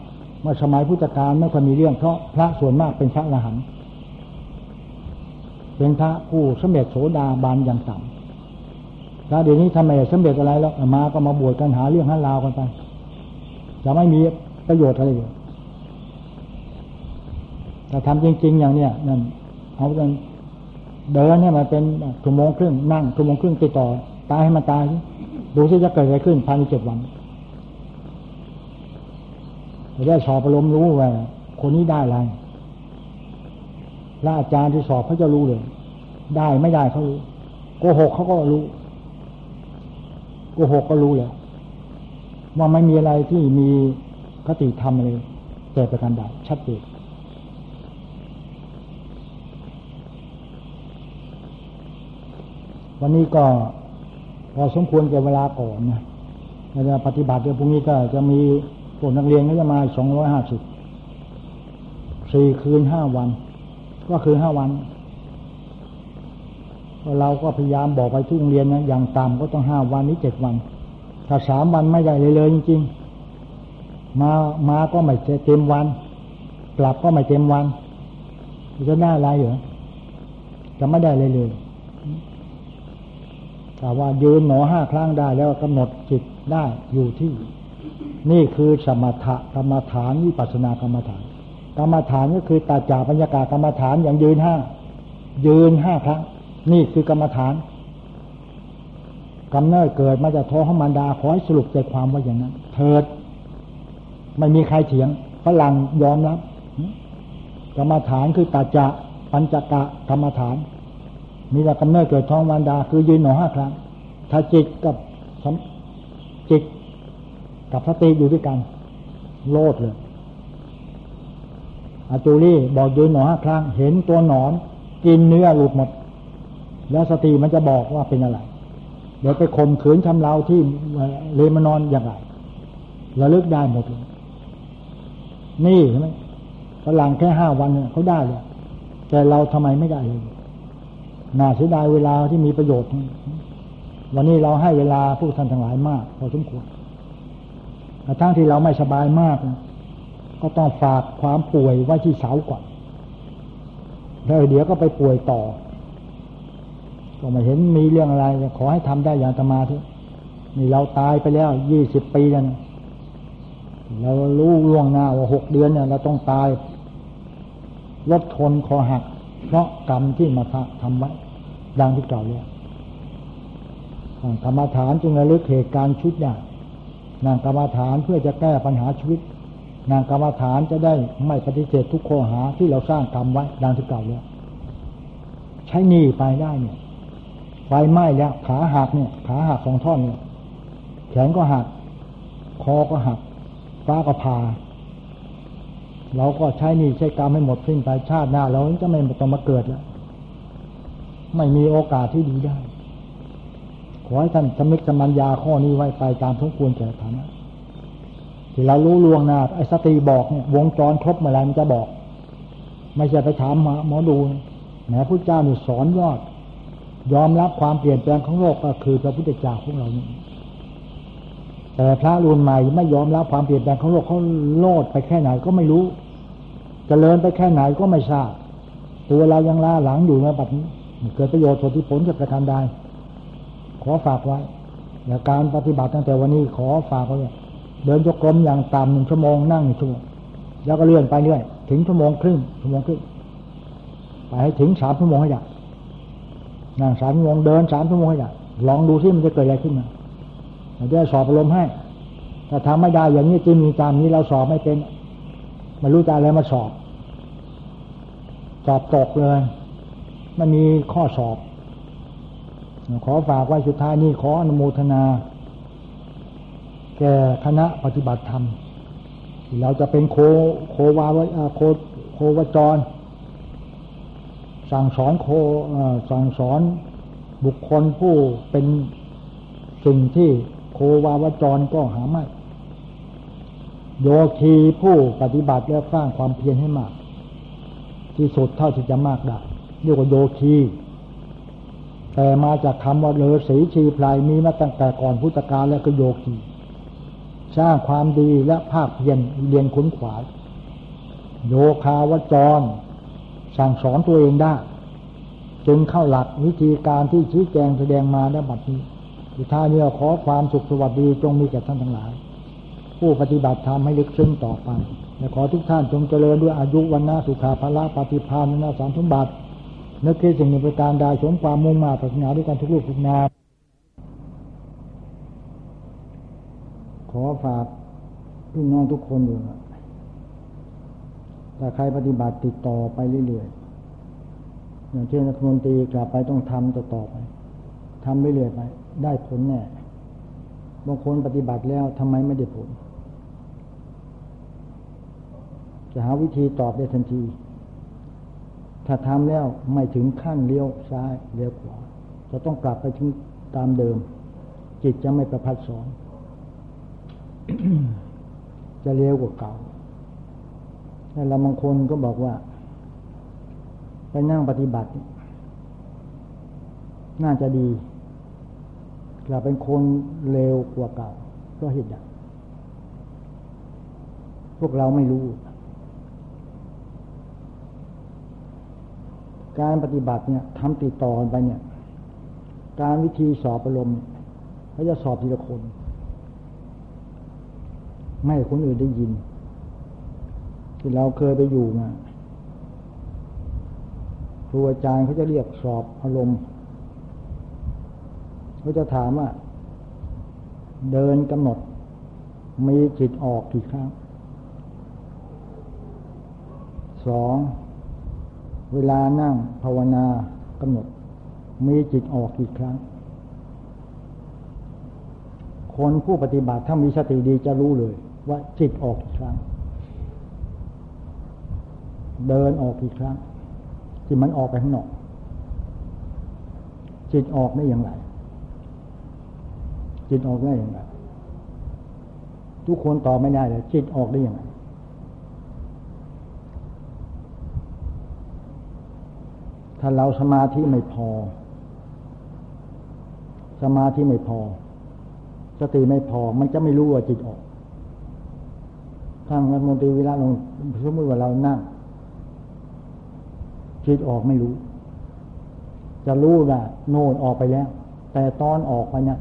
เมื่อสมัยพุทธกาลไม่ค่อยมีเรื่องเพราะพระส่วนมากเป็นพระอรหันต์เป็นพระผู้สมเด็จโสดาบานอย่างต่ำแล้วเดี๋ยวนี้ทำไมสมเด็จอะไรแล้วมาก็มาบวชกันหาเรื่องหาราวกันไปจะไม่มีประโยชน์อะไรเลยแต่ทำจริง ๆ อย่างเนี้ยนั่นเอาเดิน เดินเนี่ยมันเป็นชั่วโมงครึ่งนั่งชั่วโมงครึ่งติดต่อ ตายให้มันตายดูซิจะเกิดอะไรขึ้นภายในเจ็ดวันจะได้สอบประลมรู้ว่าคนนี้ได้อะไรพระอาจารย์ที่สอบเขาจะรู้เลย ได้ไม่ได้เขารู้โกหกเขาก็รู้โกหกก็รู้เลยว่าไม่มีอะไรที่มีคติธรรมเลยแต่ประการใดชัดเจน วันนี้ก็พอสมควรแก่เวลาก่อนนะเราปฏิบัติเดี๋ยวพรุ่งนี้ก็จะมีพวกนักเรียนก็จะมาสองร้อยห้าสิบสี่คืนห้าวัน ก็คือห้าวัน เราก็พยายามบอกไปทุกโรงเรียนนะอย่างต่ำก็ต้องห้าวันนี้เจ็ดวัน ถ้าสามวันไม่ได้เลยเลยจริงๆ มามาก็ไม่เต็มวัน กลับก็ไม่เต็มวันจะได้อะไรเหรอจะไม่ได้เลยเลย แต่ว่ายืนหนอห้าครั้งได้แล้วกำหนดจิตได้อยู่ที่ นี่คือสมถะกรรมฐานวิปัสสนากรรมฐาน กรรมฐานก็คือตาจ่าปัญญากาศกรรมฐานอย่างยืนห้ายืนห้าครั้ง นี่คือกรรมฐานกำเนิดเกิดมาจากท้องของมารดาขอให้สรุปใจความว่าอย่างนั้น เถิด ไม่มีใครเถียงฝรั่งยอมรับกรรมฐานคือตาจะปัญจกะกรรมฐาน มีแต่กำเนิดเกิดท้องมารดา คือยืนหนอห้าครั้ง ถ้าจิตกับจิตกับสติอยู่ด้วยกัน โลดเลยอาจูรี่บอกยืนหนอห้าครั้ง เห็นตัวหนอนกินเนื้อหลุดหมด แล้วสติมันจะบอกว่าเป็นอะไร เดี๋ยวไปข่มขืนชำเราที่เลมานอนอย่างไรระลึกได้หมดเลยนี่ใช่ไหมฝรั่งแค่ห้าวันเขาได้เลยแต่เราทำไมไม่ได้เลย น่าเสียดายเวลาที่มีประโยชน์ วันนี้เราให้เวลาผู้ท่านทั้งหลายมาก พอสมควรแต่ทั้งที่เราไม่สบายมาก ก็ต้องฝากความป่วยไว้ที่เสาก่อนแล้วเดี๋ยวก็ไปป่วยต่อ ก็ม่เห็นมีเรื่องอะไร ขอให้ทำได้อย่างธรรมาที่นี่เราตายไปแล้วยี่สิบปีแล้วเรารู้ล่วงหน้าว่าหกเดือนเนี่ยเราต้องตายรถทนคอหัก เพราะกรรมที่มาทำไว้ดังที่กล่าวแล้วกรรมฐานจึงระลึกเหตุการณ์ชุดได้นางกรรมฐานเพื่อจะแก้ปัญหาชีวิต นางกรรมฐานจะได้ไม่ปฏิเสธทุกข้อหาที่เราสร้างกรรมไว้ดังที่กล่าวแล้วใช้หนี้ไปได้เนี่ยไฟไหม้แล้วขาหักเนี่ยขาหักสองท่อนเนี่ยแขนก็หัก คอก็หักฟ้าก็ผ่า เราก็ใช้นี่ใช้กรรมให้หมดสิ้นไปชาติหน้า เราจะไม่ต้องมาเกิดแล้ว ไม่มีโอกาสที่ดีได้ ขอให้ท่านสมิกสมัญญาข้อนี้ไว้ไปตามทุกควรแก่ฐานะที่เรารู้ลวงหน้าไอ้สติบอกเนี่ยวงจรครบเมื่อไรมันจะบอก ไม่ใช่ไปถามหมอดูแหมพระเจ้านี่สอนยอด ยอมรับความเปลี่ยนแปลงของโลกก็คือพระพุทธเจ้าของเรานี่ แต่พระรุ่นใหม่ไม่ยอมรับความเปลี่ยนแปลงของโลกเขาโลดไปแค่ไหนก็ไม่รู้จเจริญไปแค่ไหนก็ไม่ทราบ ตัวเรายังล่าหลังอยู่ในบัดนี้เกิดประโยชน์ผลที่ผลจะประการใดขอฝากไว้อย่าการปฏิบัติตั้งแต่วันนี้ขอฝากไว้เดินจกกรมอย่างต่ำหนึ่งชั่วโมงนั่งหนึ่งชั่วโมงแล้วก็เลื่อนไปเรื่อยถึงชั่วโมงครึ่งชั่วโมงครึ่งไปให้ถึงสามชั่วโมงให้ได้นั่งสามชั่วโมงเดินสามชั่วโมงให้ได้ลองดูที่มันจะเกิดอะไรขึ้นมา จะสอบอารมณ์ให้ ถ้าทำไม่ได้อย่างนี้จริงมีตามนี้เราสอบไม่เป็นไม่รู้จะอะไรมาสอบ สอบตกเลยมันมีข้อสอบ ขอฝากไว้สุดท้ายนี้ขออนุโมทนา แก่คณะปฏิบัติธรรมเราจะเป็นโคโควาวโคโควจร สั่งสอนโคสั่งสอนบุคคลผู้เป็นสิ่งที่ โควาวจรก็หาไม่ โยคีผู้ปฏิบัติและสร้างความเพียรให้มาก ที่สุดเท่าที่จะมากได้เรียกว่าโยคีแต่มาจากคำว่าเลอสีชีพลายมีมาตั้งแต่ก่อนพุทธกาลแล้วก็โยคีสร้างความดีและภาคเพียรเรียนขุนขวายโยคาวจร สั่งสอนตัวเองได้ จึงเข้าหลักวิธีการที่ชี้แจงแสดงมาในบัดนี้ สุดท้ายนี้ขอความสุขสวัสดีจงมีแก่ท่านทั้งหลาย ผู้ปฏิบัติธรรมให้ลึกซึ้งต่อไปและขอทุกท่านจงเจริญด้วยอายุวันนาสุขาภละปฏิภาณนาสารสมบัตินึกคิดสิ่งหนึ่งประการใดสมความมุ่งมาปรารถนาด้วยกันทุกลูกทุกนามขอฝากพี่น้องทุกคนด้วยถ้าใครปฏิบัติติดต่อไปเรื่อยๆอย่างเช่นนักมนตรีกลับไปต้องทำต่อต่อไป ทำเรื่อยๆไป ได้ผลแน่บางคนปฏิบัติแล้วทำไมไม่ได้ผล จะหาวิธีตอบได้ทันที ถ้าทำแล้วไม่ถึงขั้นเลี้ยวซ้ายเลี้ยวขวาจะต้องกลับไปถึงตามเดิม จิตจะไม่ประพัดสอนจะเลี้ยวกว่าเก่าแต่เราบางคนก็บอกว่า ไปนั่งปฏิบัติ น่าจะดี กลับเป็นคนเร็วกว่าเก่าเพราะเหตุใดพวกเราไม่รู้ การปฏิบัติเนี่ยทำติดต่อไปเนี่ย การวิธีสอบอารมณ์เขาจะสอบทีละคน ไม่คนอื่นได้ยิน ที่เราเคยไปอยู่มาครูอาจารย์เขาจะเรียกสอบอารมณ์ เขาจะถามว่า เดินกำหนด มีจิตออกกี่ครั้งสองเวลานั่งภาวนากำหนด มีจิตออกกี่ครั้ง คนผู้ปฏิบัติถ้ามีสติดีจะรู้เลย ว่าจิตออกกี่ครั้ง เดินออกกี่ครั้งที่มันออกไปข้างนอกจิตออกได้อย่างไร จิตออกได้อย่างไรทุกคนตอบไม่ได้เลยจิตออกได้อย่างไรถ้าเราสมาธิไม่พอ สมาธิไม่พอ สติไม่พอ มันจะไม่รู้ว่าจิตออกทางรัฐมนตรีวิระลงสมมติว่าเรานั่งจิตออกไม่รู้ จะรู้ว่าโน่นออกไปแล้ว แต่ตอนออกไปเนี่ย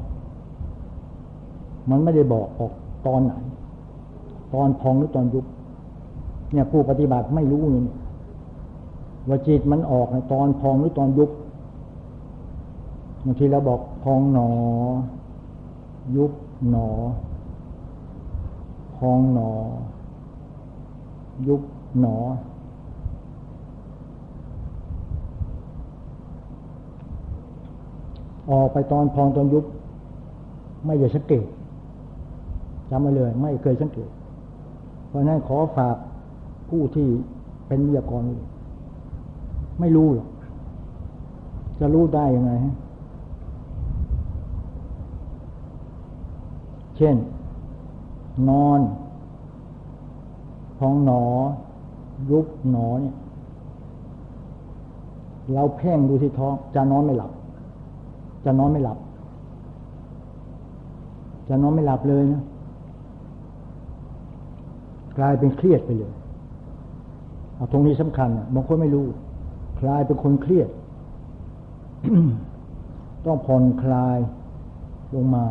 มันไม่ได้บอกออกตอนไหน ตอนพองหรือตอนยุบเนี่ยผู้ปฏิบัติไม่รู้เนี่ยว่าจิตมันออกในตอนพองหรือตอนยุบบางทีเราบอกพองหนอ ยุบหนอ พองหนอ ยุบหนอ ออกไปตอนพองตอนยุบ ไม่ได้สังเกต จำไว้เลย ไม่เคยสังเกต เพราะนั้นขอฝากผู้ที่เป็นวิทยากร ไม่รู้หรอก จะรู้ได้ยังไงฮะเช่น นอนพองหนอ ยุบหนอเนี่ย เราเพ่งดูที่ท้อง จะนอนไม่หลับ จะนอนไม่หลับ จะนอนไม่หลับเลยนะ กลายเป็นเครียดไปเลยเอาตรงนี้สำคัญบางคนไม่รู้คลายเป็นคนเครียด ต้องผ่อนคลายลงมา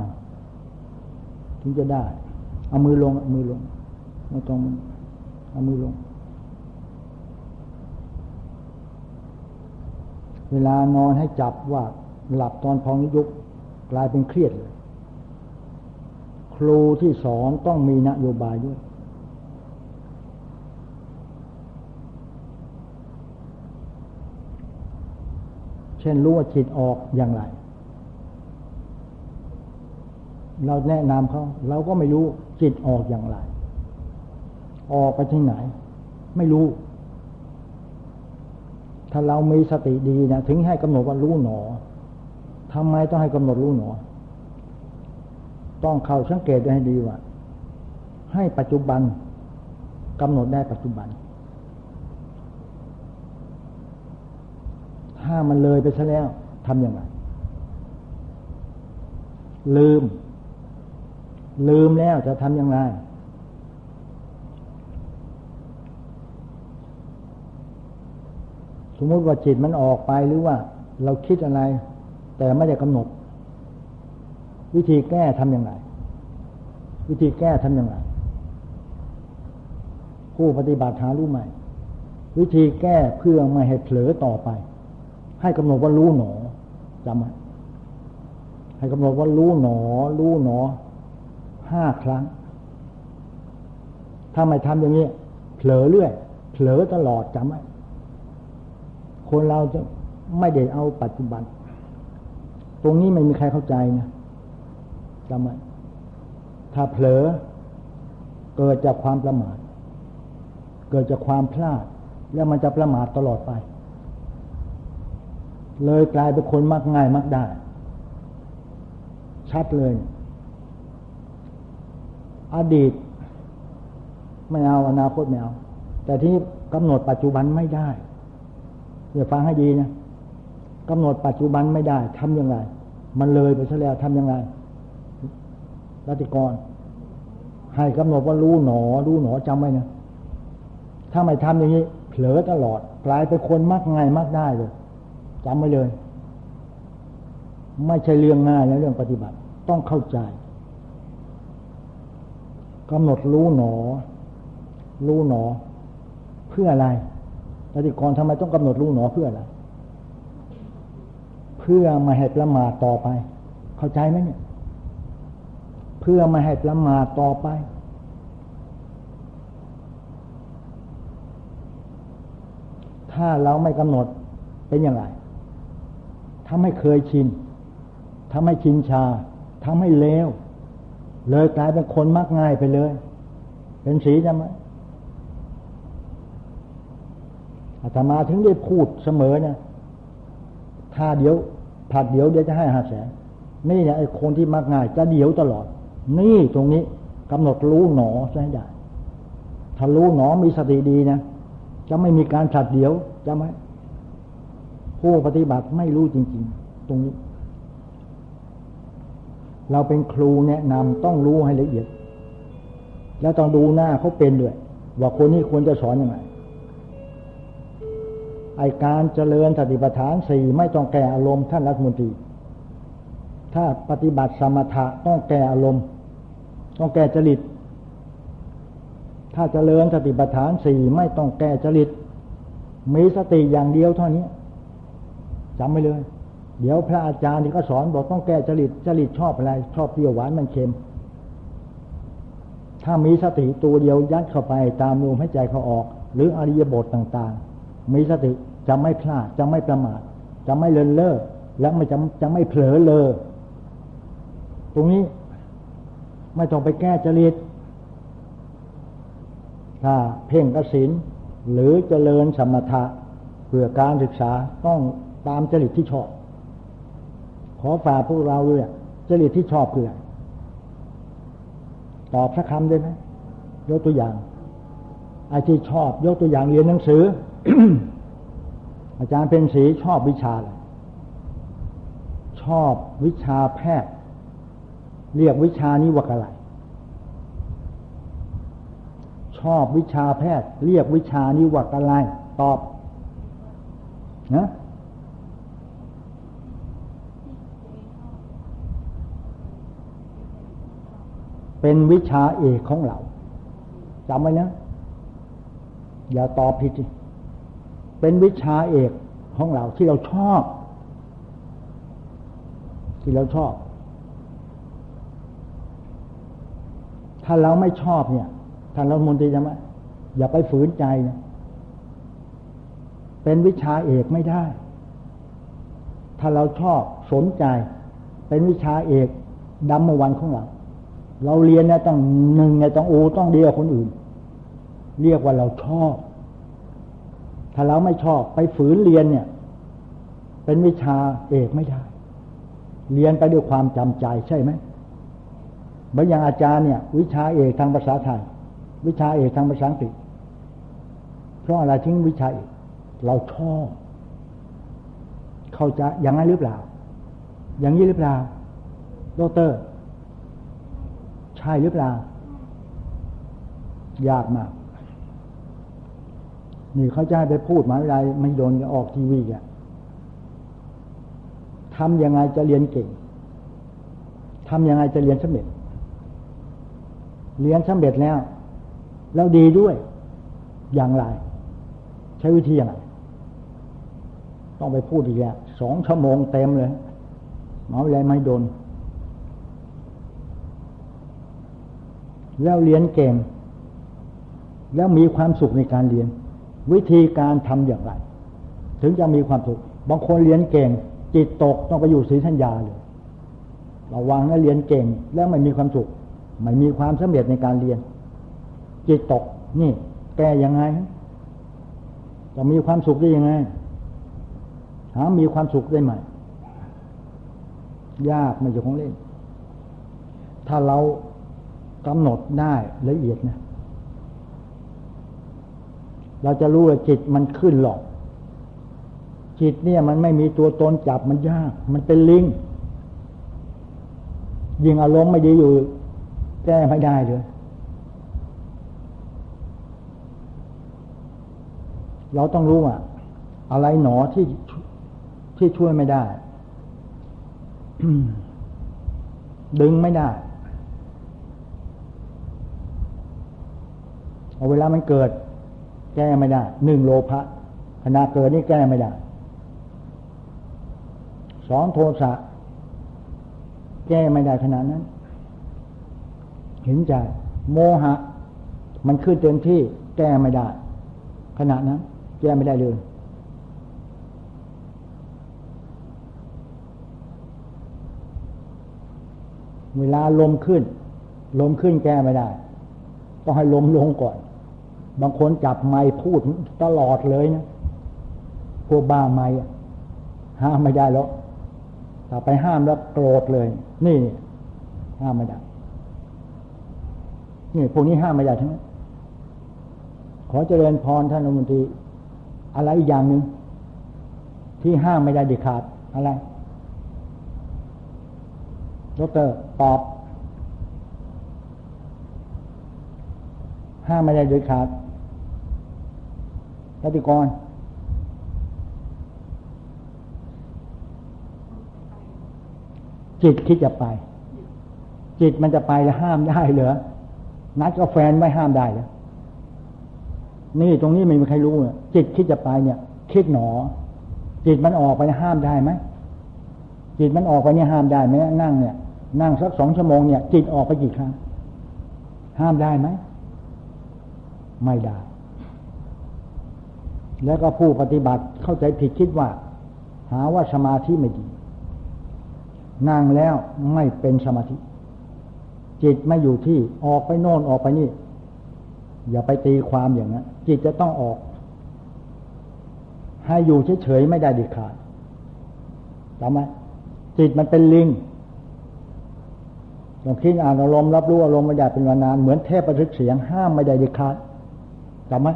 ถึงจะได้ เอามือลงเอามือลงไม่ต้องเอามือลง เวลานอนให้จับว่าหลับตอนพองยุบกลายเป็นเครียดเลยครูที่สอนต้องมีนโยบายด้วย เช่นรู้ว่าจิตออกอย่างไร เราแนะนำเขาเราก็ไม่รู้จิตออกอย่างไร ออกไปที่ไหน ไม่รู้ ถ้าเรามีสติดีนะถึงให้กำหนดว่ารู้หนอทำไมต้องให้กำหนดรู้หนอ ต้องเข้าสังเกตให้ดีว่า ให้ปัจจุบันกำหนดได้ปัจจุบัน ถ้ามันเลยไปซะแล้วทำยังไง ลืม ลืมแล้วจะทำยังไงสมมติว่าจิตมันออกไปหรือว่า เราคิดอะไร แต่ไม่ได้กำหนด วิธีแก้ทำยังไงวิธีแก้ทำยังไงผู้ปฏิบัติหารู้ไหมวิธีแก้เพื่อไม่ให้เผลอต่อไป ให้กำหนดว่ารู้หนอจำไว้ให้กำหนดว่ารู้หนอ รู้หนอห้าครั้ง ถ้าไม่ทำอย่างนี้เผลอเรื่อยเผลอตลอดจำไว้คนเราจะไม่ได้เอาปัจจุบัน ตรงนี้ไม่มีใครเข้าใจนะจำไว้ถ้าเผลอเกิดจากความประมาท เกิดจากความพลาด แล้วมันจะประมาทตลอดไป เลยกลายเป็นคนมักง่ายมักได้ ชัดเลย อดีต ไม่เอาอนาคตไม่เอา แต่ที่กำหนดปัจจุบันไม่ได้อย่าฟังให้ดีนะกำหนดปัจจุบันไม่ได้ทำยังไงมันเลยไปซะแล้วทำยังไงรัติกร ให้กำหนดว่ารู้หนอ รู้หนอจำไว้นะถ้าไม่ทำอย่างนี้เผลอตลอด กลายเป็นคนมักง่ายมักได้เลย จำไว้เลย ไม่ใช่เรื่องง่ายนะเรื่องปฏิบัติ ต้องเข้าใจกำหนดรู้หนอ รู้หนอ เพื่ออะไรปฏิกรทำไมต้องกำหนดรู้หนอเพื่ออะไร เพื่อม่ให้ประมาทต่อไป เข้าใจไหมเนี่ย เพื่อม่ให้ประมาทต่อไปถ้าเราไม่กำหนดเป็นอย่างไร ทำให้เคยชินทำให้ชินชาทำให้เลวเลยกลายเป็นคนมักง่ายไปเลย เป็นสีจำไหมอาตมาถึงได้พูดเสมอเนี่ยถ้าเดี๋ยวผัดเดี๋ยวเดี๋ยวจะให้ห้าแสนนี่เนี่ยไอ้คนที่มักง่าย จะเดี๋ยวตลอด นี่ตรงนี้กำหนดรู้หนอใช่ได้ถ้ารู้หนอมีสติดีนะจะไม่มีการฉัดเดียวจะไหม ผู้ปฏิบัติไม่รู้จริง ๆ ตรงนี้ เราเป็นครูแนะนำต้องรู้ให้ละเอียด แล้วต้องดูหน้าเขาเป็นด้วย ว่าคนนี้ควรจะสอนอยังไงไอการเจริญสติปัฏฐานสี่ไม่ต้องแก่อารมณ์ท่านรัฐมนตรี ถ้าปฏิบัติสมถะต้องแก่อารมณ์ ต้องแก่จริต ถ้าเจริญสติปัฏฐานสี่ไม่ต้องแก้จริต มีสติอย่างเดียวเท่านี้ จำไม่เลย เดี๋ยวพระอาจารย์ที่ก็สอนบอกต้องแก้จริตจริตชอบอะไร ชอบเปรี้ยวหวานมันเค็ม ถ้ามีสติตัวเดียวยัดเข้าไปตามลมหายใจเขาออก หรืออริยบทต่างๆ มีสติจะไม่พลาดจะไม่ประมาทจะไม่เลินเล่อและไม่จะจะไม่เผลอเลยตรงนี้ไม่ต้องไปแก้จริตถ้าเพ่งกสินหรือเจริญสมถะเพื่อการศึกษาต้อง ตามจริตที่ชอบ ขอฝากพวกเราเลยจริตที่ชอบคืออะไรตอบสักคำได้ไหมยกตัวอย่างไอ้ที่ชอบ ยกตัวอย่างเรียนหนังสือ อาจารย์เป็นสีชอบวิชาอะไรชอบวิชาแพทย์ เรียกวิชานี้ว่าอะไรชอบวิชาแพทย์ เรียกวิชานี้ว่าอะไรตอบนะ เป็นวิชาเอกของเราจำไว้นะ อย่าตอบผิด เป็นวิชาเอกของเราที่เราชอบ ที่เราชอบ ถ้าเราไม่ชอบเนี่ยท่านรัฐมนตรีจะไหมอย่าไปฝืนใจนะเป็นวิชาเอกไม่ได้ ถ้าเราชอบสนใจ เป็นวิชาเอกดำเมื่อวันของเรา เราเรียนเนี่ยต้องหนึ่งในต้องโอต้องเดียวคนอื่น เรียกว่าเราชอบ ถ้าเราไม่ชอบไปฝืนเรียนเนี่ย เป็นวิชาเอกไม่ได้ เรียนไปด้วยความจำใจใช่ไหมเหมือนอย่างอาจารย์เนี่ย วิชาเอกทางภาษาไทย วิชาเอกทางภาษาอังกฤษเพราะอะไรทิ้งวิชาเอกเราชอบ เขาจะอย่างนั้นหรือเปล่า อย่างนี้หรือเปล่าดรใช่หรือเปล่า ยากมาก นี่เขาจะไปพูดมาอะไรไม่โดนจะออกทีวีอะทำยังไงจะเรียนเก่งทำยังไงจะเรียนสำเร็จ เรียนสำเร็จแล้ว แล้วดีด้วย อย่างไร ใช้วิธีอย่างไร ต้องไปพูดอีกแล้วสองชั่วโมงเต็มเลยหมอวิไลไม่โดน แล้วเรียนเก่ง แล้วมีความสุขในการเรียน วิธีการทำอย่างไร ถึงจะมีความสุข บางคนเรียนเก่ง จิตตกต้องไปอยู่ศรีธัญญาเลยระวังนะเรียนเก่ง แล้วไม่มีความสุข ไม่มีความสำเร็จในการเรียน จิตตกนี่ แก้ยังไง จะมีความสุขได้ยังไง หา มีความสุขได้ไหมยากไม่ใช่ของเล่น ถ้าเรา กำหนดได้ละเอียดนะ เราจะรู้ว่าจิตมันขึ้นหลอก จิตเนี่ยมันไม่มีตัวตนจับมันยาก มันเป็นลิง ยิงอารมณ์ไม่ดีอยู่ แก้ไม่ได้เลยเราต้องรู้ว่าอะไรหนอที่ที่ช่วยไม่ได้ ดึงไม่ได้ เอาเวลามันเกิด แก้ไม่ได้หนึ่งโลภะขณะเกิดนี่แก้ไม่ได้สองโทสะแก้ไม่ได้ขนาดนั้น เห็นใจ โมหะ มันขึ้นเต็มที่แก้ไม่ได้ขณะนั้น แก้ไม่ได้เลยเวลาลมขึ้น ลมขึ้นแก้ไม่ได้ ต้องให้ลมลงก่อน บางคนจับไม้พูดตลอดเลยนะพวกบ้าไม้ห้ามไม่ได้แล้วถ้าไปห้ามแล้วโกรธเลย นี่ห้ามไม่ได้นี่พวกนี้ห้ามไม่ได้ทั้งนั้นขอเจริญพรท่านรัฐมนตรีอะไรอีกอย่างหนึ่งที่ห้ามไม่ได้เด็ดขาดอะไรดรตอบห้ามไม่ได้โดยขาด ปฏิกรจิตคิดจะไป จิตมันจะไปแล้วห้ามได้เหรอนัดกับแฟนไม่ห้ามได้เหรอนี่ตรงนี้ไม่มีใครรู้จิตคิดจะไปเนี่ย คิดหนอ จิตมันออกไปห้ามได้ไหมจิตมันออกไปเนี่ยห้ามได้ไหมนั่งเนี่ย นั่งสักสองชั่วโมงเนี่ย จิตออกไปกี่ครั้งห้ามได้ไหมไม่ได้ แล้วก็ผู้ปฏิบัติเข้าใจผิดคิดว่า หาว่าสมาธิไม่ดี นั่งแล้วไม่เป็นสมาธิ จิตไม่อยู่ที่ออกไปโน่นออกไปนี่ อย่าไปตีความอย่างนั้นจิตจะต้องออกให้อยู่เฉยๆไม่ได้ดิขาดจำไหมจิตมันเป็นลิงลองคิดอ่านอารมณ์รับรู้อารมณ์ไม่ได้เป็นวันนานเหมือนเทพประทึกเสียงห้ามไม่ได้เด็ดขาดจำไหม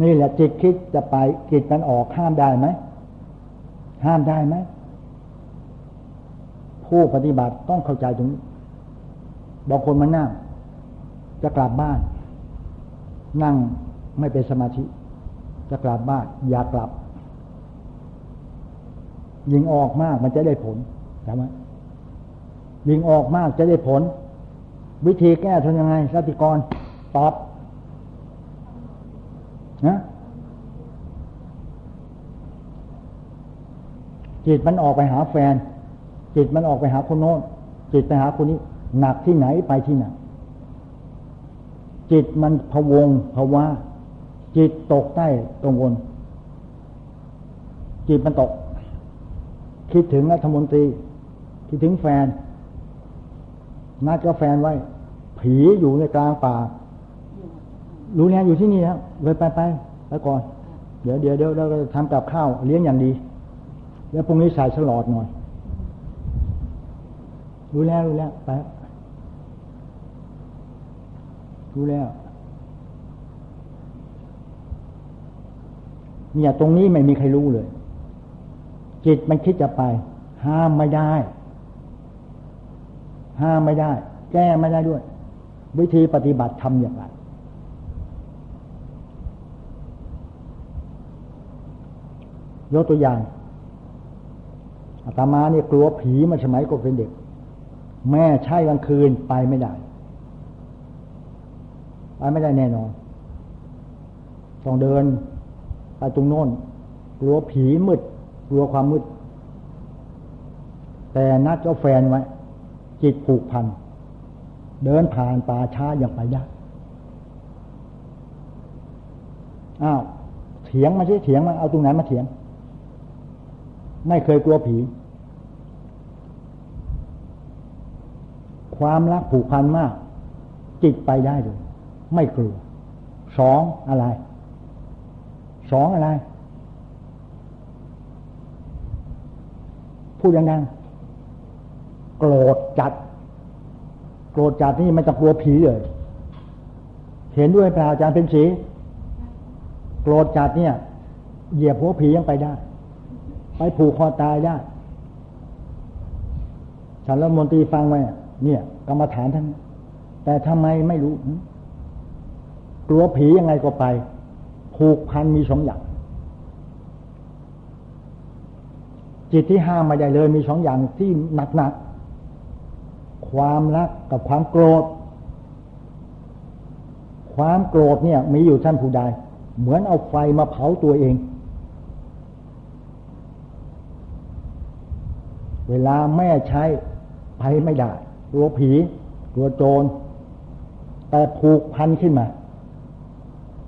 นี่แหละจิตคิดจะไปจิตมันออกห้ามได้ไหมห้ามได้ไหมผู้ปฏิบัติต้องเข้าใจตรงนี้บางคนมานั่ง จะกลับบ้าน นั่งไม่เป็นสมาธิ จะกลับบ้าน อย่ากลับ ยิงออกมากมันจะได้ผลจำไหมยิงออกมากจะได้ผล วิธีแก้ทำยังไงรัติกรตอบ นะจิตมันออกไปหาแฟน จิตมันออกไปหาคนโน้น จิตไปหาคนนี้ หนักที่ไหนไปที่ไหนจิตมันพวงภาวะจิตตกใต้กังวล จิตมันตก คิดถึงรัฐมนตรี คิดถึงแฟน นัดกับแฟนไว้ ผีอยู่ในกลางป่า รู้แล้วอยู่ที่นี่ครับเลยไปไปไปก่อน เดี๋ยวเดี๋ยวเดี๋ยวเราจะทำกับข้าวเลี้ยงอย่างดี แล้วพรุ่งนี้ใส่ฉลอดหน่อย รู้แล้วรู้แล้วไปรู้แล้วเนี่ยตรงนี้ไม่มีใครรู้เลย จิตมันคิดจะไป ห้ามไม่ได้ ห้ามไม่ได้ แก้ไม่ได้ด้วย วิธีปฏิบัติทำอย่างไร ยกตัวอย่างอาตมาเนี่ยกลัวผีมาสมัยก็เป็นเด็ก แม่ใช่กลางคืนไปไม่ได้ไปไม่ได้แน่นอนต้องเดินไปตรงโน้นกลัวผีมืดกลัวความมืด แต่นัดเจ้าแฟนไว้ จิตผูกพัน เดินผ่านป่าช้าอย่างไปได้อ้าวเถียงมาใช่เถียงมาเอาตรงไหนมาเถียง ไม่เคยกลัวผี ความรักผูกพันมาก จิตไปได้เลย ไม่กลัวสองอะไรสองอะไร พูดดังๆโกรธจัด โกรธจัดนี่มันจะกลัวผีเลย เห็นด้วยเปล่าอาจารย์เป็นสีโกรธจัดเนี่ย เหยียบหัวผียังไปได้ ไปผูกคอตายได้ฉันรัฐมนตรีฟังไว้เนี่ย กรรมฐานทั้งแต่ทำไมไม่รู้กลัวผียังไงก็ไป ผูกพันมีสองอย่าง จิตที่ห้ามไม่ได้เลยมีสองอย่างที่หนักๆความรักกับความโกรธ ความโกรธเนี่ย มีอยู่ท่านผู้ใดเหมือนเอาไฟมาเผาตัวเอง เวลาแม่ใช้ไปไม่ได้ กลัวผี กลัวโจร แต่ผูกพันขึ้นมา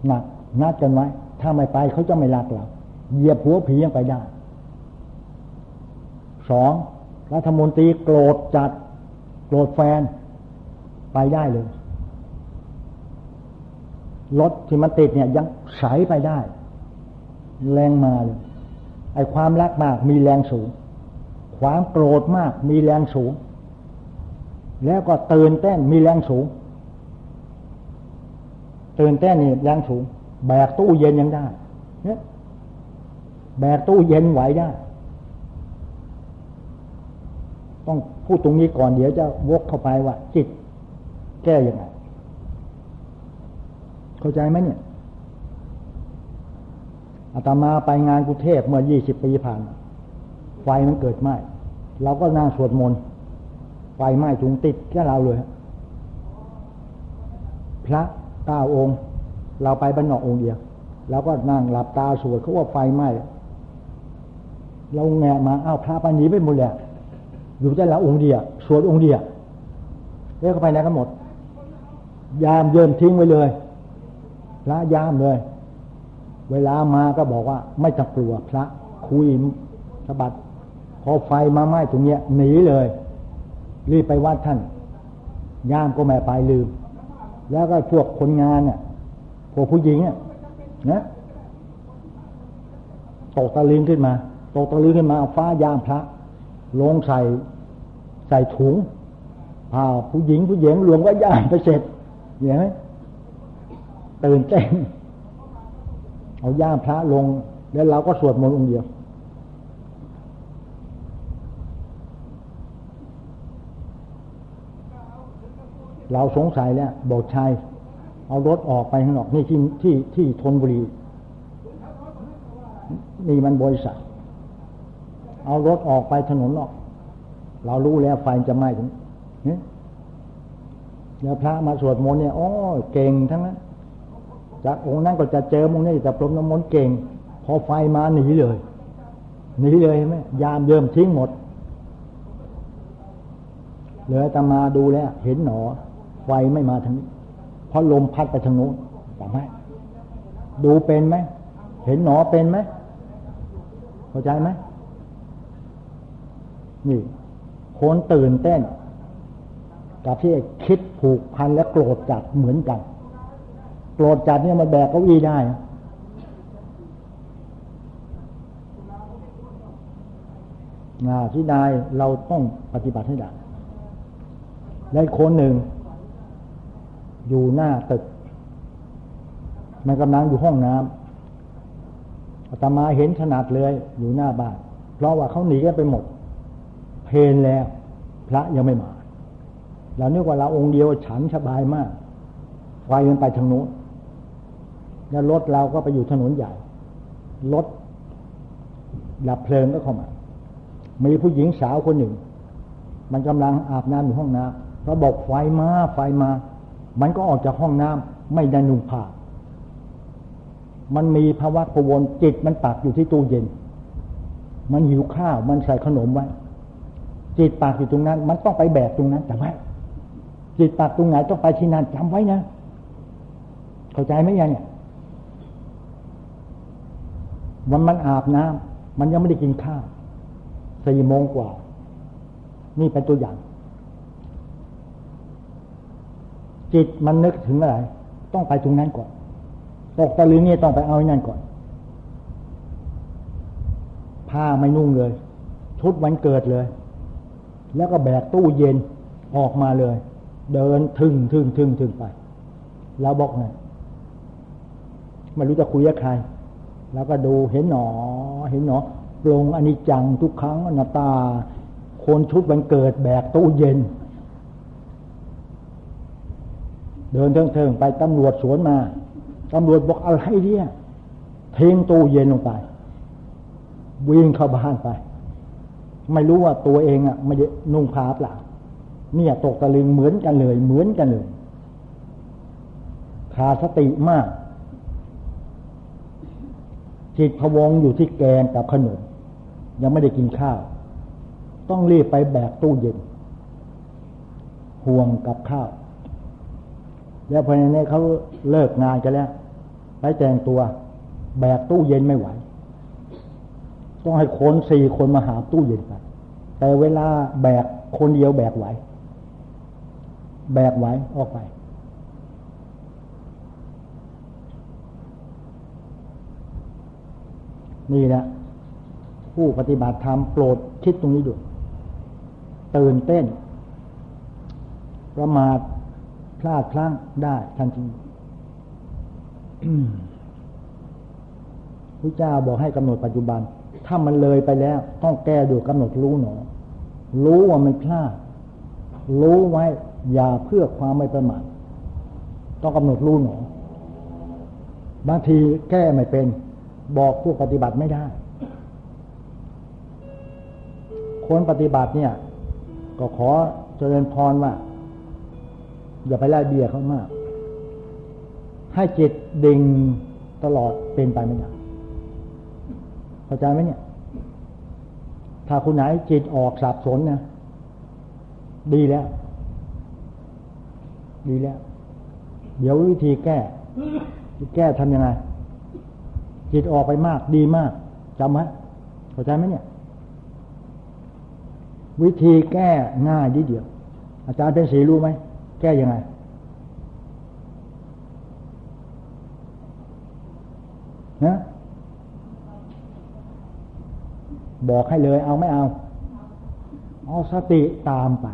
หนักนัดกันไว้ ถ้าไม่ไปเขาจะไม่รักเรา เหยียบหัวผียังไปได้ สองรัฐมนตรีโกรธจัด โกรธแฟน ไปได้เลยรถที่มันติดเนี่ยยังใสไปได้ แรงมาเลยไอ้ความรักมากมีแรงสูง ความโกรธมากมีแรงสูง แล้วก็ตื่นเต้นมีแรงสูง ตื่นเต้นนี่แรงสูง แบกตู้เย็นยังได้เนี่ยแบกตู้เย็นไหวได้ ต้องพูดตรงนี้ก่อนเดี๋ยวจะวกเข้าไปว่า จิต แก้ยังไง เข้าใจไหมเนี่ยอาตมาไปงานกุเทพเมื่อยี่สิบปีผ่าน ไฟมันเกิดไหม้เราก็นั่งสวดมนต์ไฟไหม้ถุงติดแค่เราเลย พระเก้าองค์ เราไปบ้านนอกองค์เดียวเราก็นั่งหลับตาสวดเขาว่าไฟไหม้เราแงะมาอ้าวพระปานีไปหมดเลยอยู่แต่ละองค์เดียวสวดองค์เดียวเรียกเข้าไปไหนกันหมด ยามเยิมทิ้งไว้เลยพระยามเลย เวลามาก็บอกว่า ไม่ต้องกลัวพระคุยสะบัด พอไฟมาไหม้ตรงเนี้ยหนีเลย รีบไปวัดท่านยามก็ไม่ไปลืม แล้วก็พวกคนงานเนี่ยพวกผู้หญิงเนี่ยนะตกตะลึงขึ้นมาตกตะลึงขึ้นมาเอาฟ้ายามพระ ลงใส่ใส่ถุงพาผู้หญิงผู้หญิงหลวงว่าย่างไปเสร็จเห็นไหมตื่นเต้นเอาย่ามพระลง แล้วเราก็สวดมนต์องค์เดียว เราสงสัยแล้วบอกชายเอารถออกไปข้างนอกนี่ที่ที่ที่ทนบุรี นี่มันบริษัท เอารถออกไปถนนนอก เรารู้แล้วไฟจะไหม้ถึงเนี่ยพระมาสวดมนต์เนี่ยโอ้เก่งทั้งนั้นจากองค์นั้นก็จะเจอมงนี้แต่พรมน้ำมนต์เก่ง พอไฟมาหนีเลยหนีเลยไหมยามเยิมทิ้งหมดเหลือตมาดูแล้ว เห็นหนอ ไฟไม่มาทางนี้ เพราะลมพัดไปทางโน้นแต่ไหมดูเป็นไหม เห็นหนอเป็นไหมเข้าใจไหมนี่คนตื่นเต้น กับที่คิดผูกพันและโกรธจัดเหมือนกัน โกรธจัดเนี่ยมันแบกเก้าอี้ได้ งาที่นายเราต้องปฏิบัติให้ได้และคนหนึ่ง อยู่หน้าตึก มันกำลังอยู่ห้องน้ำอาตมาเห็นขนาดเลย อยู่หน้าบ้าน เพราะว่าเขาหนีกันไปหมด เพนแล้ว พระยังไม่มาเรานึกว่าเราองค์เดียวฉันสบายมากไฟมันไปทางโน้นแล้วรถเราก็ไปอยู่ถนนใหญ่ รถดับเพลิงก็เข้ามา มีผู้หญิงสาวคนหนึ่ง มันกำลังอาบน้ำอยู่ห้องน้ำเราบอกไฟมาไฟมา มันก็ออกจากห้องน้ำไม่ได้นุ่งผ้า มันมีภาวะพวนจิตมันปักอยู่ที่ตู้เย็น มันหิวข้าว มันใส่ขนมไว้ จิตปากอยู่ตรงนั้น มันต้องไปแบกตรงนั้นจำไว้ จิตปากตรงไหนต้องไปที่นั่นจำไว้นะ เข้าใจไหมยังเนี่ยวันมันอาบน้ำมันยังไม่ได้กินข้าวสี่โมงกว่า นี่เป็นตัวอย่าง จิตมันนึกถึงอะไร ต้องไปตรงนั้นก่อนตกตะลึงนี่ต้องไปเอาไอ้นั่นก่อน ผ้าไม่นุ่งเลย ชุดวันเกิดเลย แล้วก็แบกตู้เย็นออกมาเลย เดินถึงถึงถึงถึงไป แล้วบอกไงไม่รู้จะคุยกับใคร แล้วก็ดูเห็นหนอ เห็นหนอปรงอนิจจังทุกครั้งอนัตตา คนชุดวันเกิดแบกตู้เย็น เดินเทิงๆไปตำรวจสวนมาตำรวจบอกอะไรเนี่ยทิ้งตู้เย็นลงไป วิ่งเข้าบ้านไป ไม่รู้ว่าตัวเองอะไม่ได้นุ่งผ้าเปล่าเนี่ยตกตะลึงเหมือนกันเลย เหมือนกันเลยขาดสติมาก จิตพวงอยู่ที่แกงกับขนม ยังไม่ได้กินข้าว ต้องรีบไปแบกตู้เย็น ห่วงกับข้าว แล้วพอในนี้เขาเลิกงานกันแล้วไปแต่งตัว แบกตู้เย็นไม่ไหว ต้องให้คนสี่คนมาหาตู้เย็นไปแต่เวลาแบกคนเดียวแบกไหว แบกไหวออกไป นี่แหละผู้ปฏิบัติธรรมโปรดคิดตรงนี้ด้วยตื่นเต้น ประมาท ลาดพลั้งได้ทันทีพระเจ้าบอกให้กำหนดปัจจุบัน ถ้ามันเลยไปแล้ว ต้องแก้ด้วยกำหนดรู้หนอ รู้ว่ามันพลาด รู้ไว้ อย่าเพื่อความไม่ประมาทต้องกำหนดรู้หนอ บางทีแก้ไม่เป็น บอกผู้ปฏิบัติไม่ได้ คนปฏิบัติเนี่ย ก็ขอเจริญพรว่า อย่าไปไล่เบียเขามาก ให้จิตดิ่งตลอดเป็นไปไม่ได้เข้าใจไหมเนี่ย ถ้าคุณไหนจิตออกสับสนนะดีแล้ว ดีแล้ว เดี๋ยววิธีแก้แก้ทำยังไง จิตออกไปมาก ดีมากจำไหมเข้าใจไหมเนี่ย วิธีแก้ง่ายดีเดียว อาจารย์เป็นสีรู้ไหม ก้ยังไง นะ บอกให้เลย เอาไม่เอา เอาสติตามไป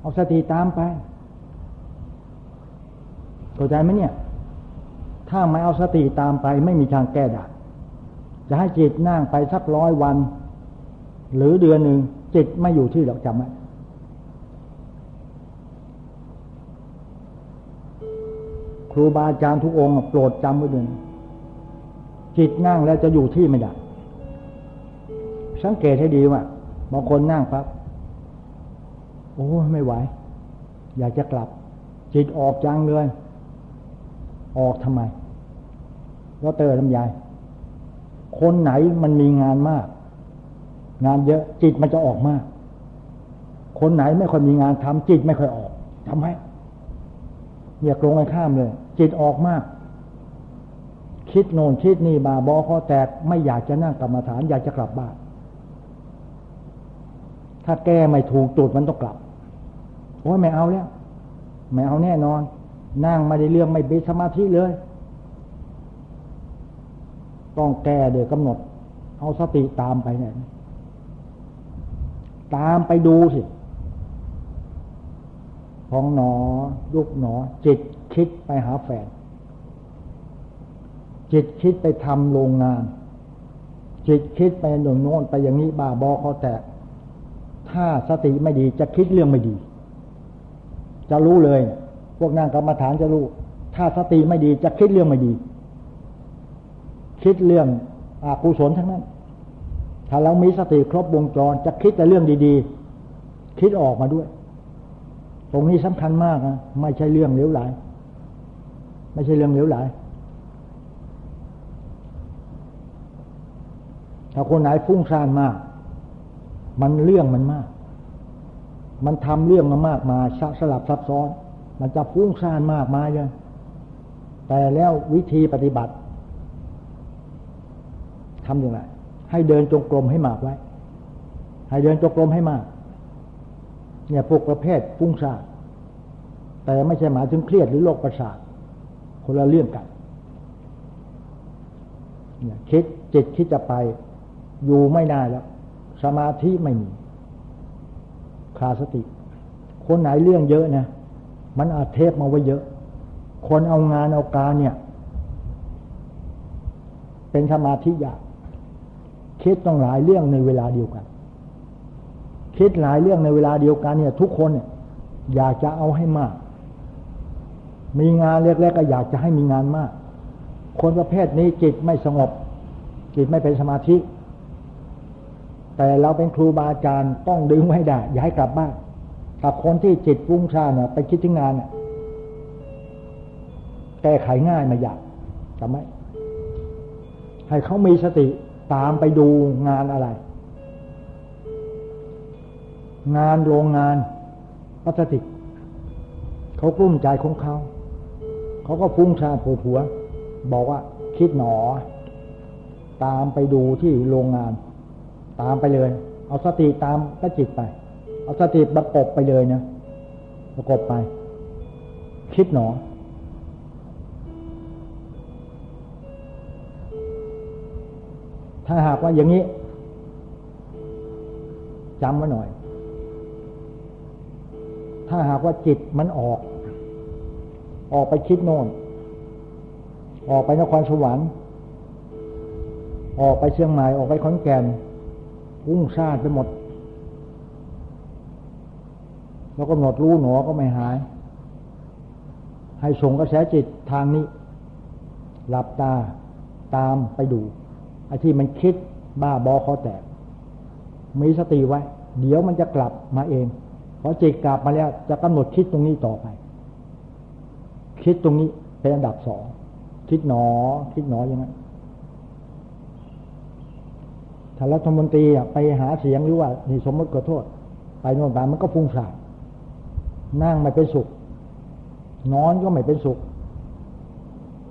เอาสติตามไป เข้าใจไหมเนี่ย ถ้าไม่เอาสติตามไป ไม่มีทางแก้ได้ จะให้จิตนั่งไปสักร้อยวัน หรือเดือนหนึ่งจิตไม่อยู่ที่เราจำไหมค รูบาอาจารย์ทุกองค์โปรดจำไว้ด้วยจิตนั่งแล้วจะอยู่ที่ไม่ได้สังเกตให้ดีว่าบางคนนั่งปั๊บโอ้ไม่ไหว อยากจะกลับ จิตออกจังเลย ออกทำไมก็เตอร์ลำยายคนไหนมันมีงานมาก งานเยอะจิตมันจะออกมาก คนไหนไม่ค่อยมีงานทำจิตไม่ค่อยออกทำไม อย่ากลงไปข้ามเลย จิตออกมาก คิดโน่นคิดนี่บาบอข้อแตกไม่อยากจะนั่งกรรมฐาน อยากจะกลับบ้าน ถ้าแก้ไม่ถูกจุดมันต้องกลับโอ้ยไม่เอาแล้วไม่เอาแน่นอน นั่งไม่ได้เรื่องไม่เบสมาธิเลย ต้องแก้เดี๋ยวกำหนด เอาสติตามไปเนี่ยตามไปดูสิ พองหนอยุบหนอ จิตคิดไปหาแฟน จิตคิดไปทำโรงงาน จิตคิดไปหนึ่งโน้นไปอย่างนี้บ้าบอเขาแตกถ้าสติไม่ดีจะคิดเรื่องไม่ดี จะรู้เลย พวกนั่งกรรมฐานจะรู้ ถ้าสติไม่ดีจะคิดเรื่องไม่ดี คิดเรื่องอากุศลทั้งนั้น ถ้าเรามีสติครบวงจรจะคิดแต่เรื่องดี ๆ คิดออกมาด้วย ตรงนี้สำคัญมากนะไม่ใช่เรื่องเลี้ยวไหลไม่ใช่เรื่องเลี้ยวไหลถ้าคนไหนฟุ้งซ่านมาก มันเรื่องมันมาก มันทำเรื่องมามากมาสลับซับซ้อน มันจะฟุ้งซ่านมากมาเลยแต่แล้ววิธีปฏิบัติทำอย่างไรให้เดินจงกรมให้มากไว้ ให้เดินจงกรมให้มาก เนี่ยพวกประเภทฟุ้งซ่านแต่ไม่ใช่หมายถึงเครียดหรือโรคประสาทคนละเรื่องกันเนี่ยคิดจิตคิดจะไปอยู่ไม่ได้แล้ว สมาธิไม่มีขาดสติ คนไหนเรื่องเยอะนะมันอาเทพมาไว้เยอะ คนเอางานเอาการเนี่ย เป็นสมาธิยากคิดต้องหลายเรื่องในเวลาเดียวกัน คิดหลายเรื่องในเวลาเดียวกันเนี่ย ทุกคนเนี่ยอยากจะเอาให้มาก มีงานเล็กๆก็อยากจะให้มีงานมาก คนประเภทนี้จิตไม่สงบ จิตไม่เป็นสมาธิ แต่เราเป็นครูบาอาจารย์ต้องดึงไว้ได้ อย่าให้กลับบ้านถ้าคนที่จิตฟุ้งซ่านเนี่ยไปคิดถึงงานเนี่ยแก้ไขง่ายไม่ยากจำไหมให้เขามีสติตามไปดูงานอะไร งานโรงงานพลาสติก เขากลุ้มใจของเขา เขาก็ฟุ้งซ่านปวดหัว บอกว่าคิดหนอ ตามไปดูที่โรงงาน ตามไปเลย เอาสติตามก็จิตไป เอาสติประกบไปเลยนะประกบไป คิดหนอถ้าหากว่าอย่างนี้จำไว้หน่อย ถ้าหากว่าจิตมันออก ออกไปคิดโน่น ออกไปนครสวรรค์ ออกไปเชียงใหม่ ออกไปขอนแก่นพุ่งชาติไปหมด แล้วก็หนดรู้หนอก็ไม่หาย ให้ส่งกระแสจิตทางนี้ หลับตาตามไปดูไอ้ที่มันคิดบ้าบอคอแตก มีสติไว้ เดี๋ยวมันจะกลับมาเอง พอจิตกลับมาแล้วจะกำหนดคิดตรงนี้ต่อไป คิดตรงนี้เป็นอันดับสองคิดหนอ คิดหนออย่างนั้นถ้ารัฐมนตรีไปหาเสียงหรือว่านี่สมมติขอโทษ ไปโน่นไปมันก็ฟุ้งซ่านนั่งไม่เป็นสุข นอนก็ไม่เป็นสุข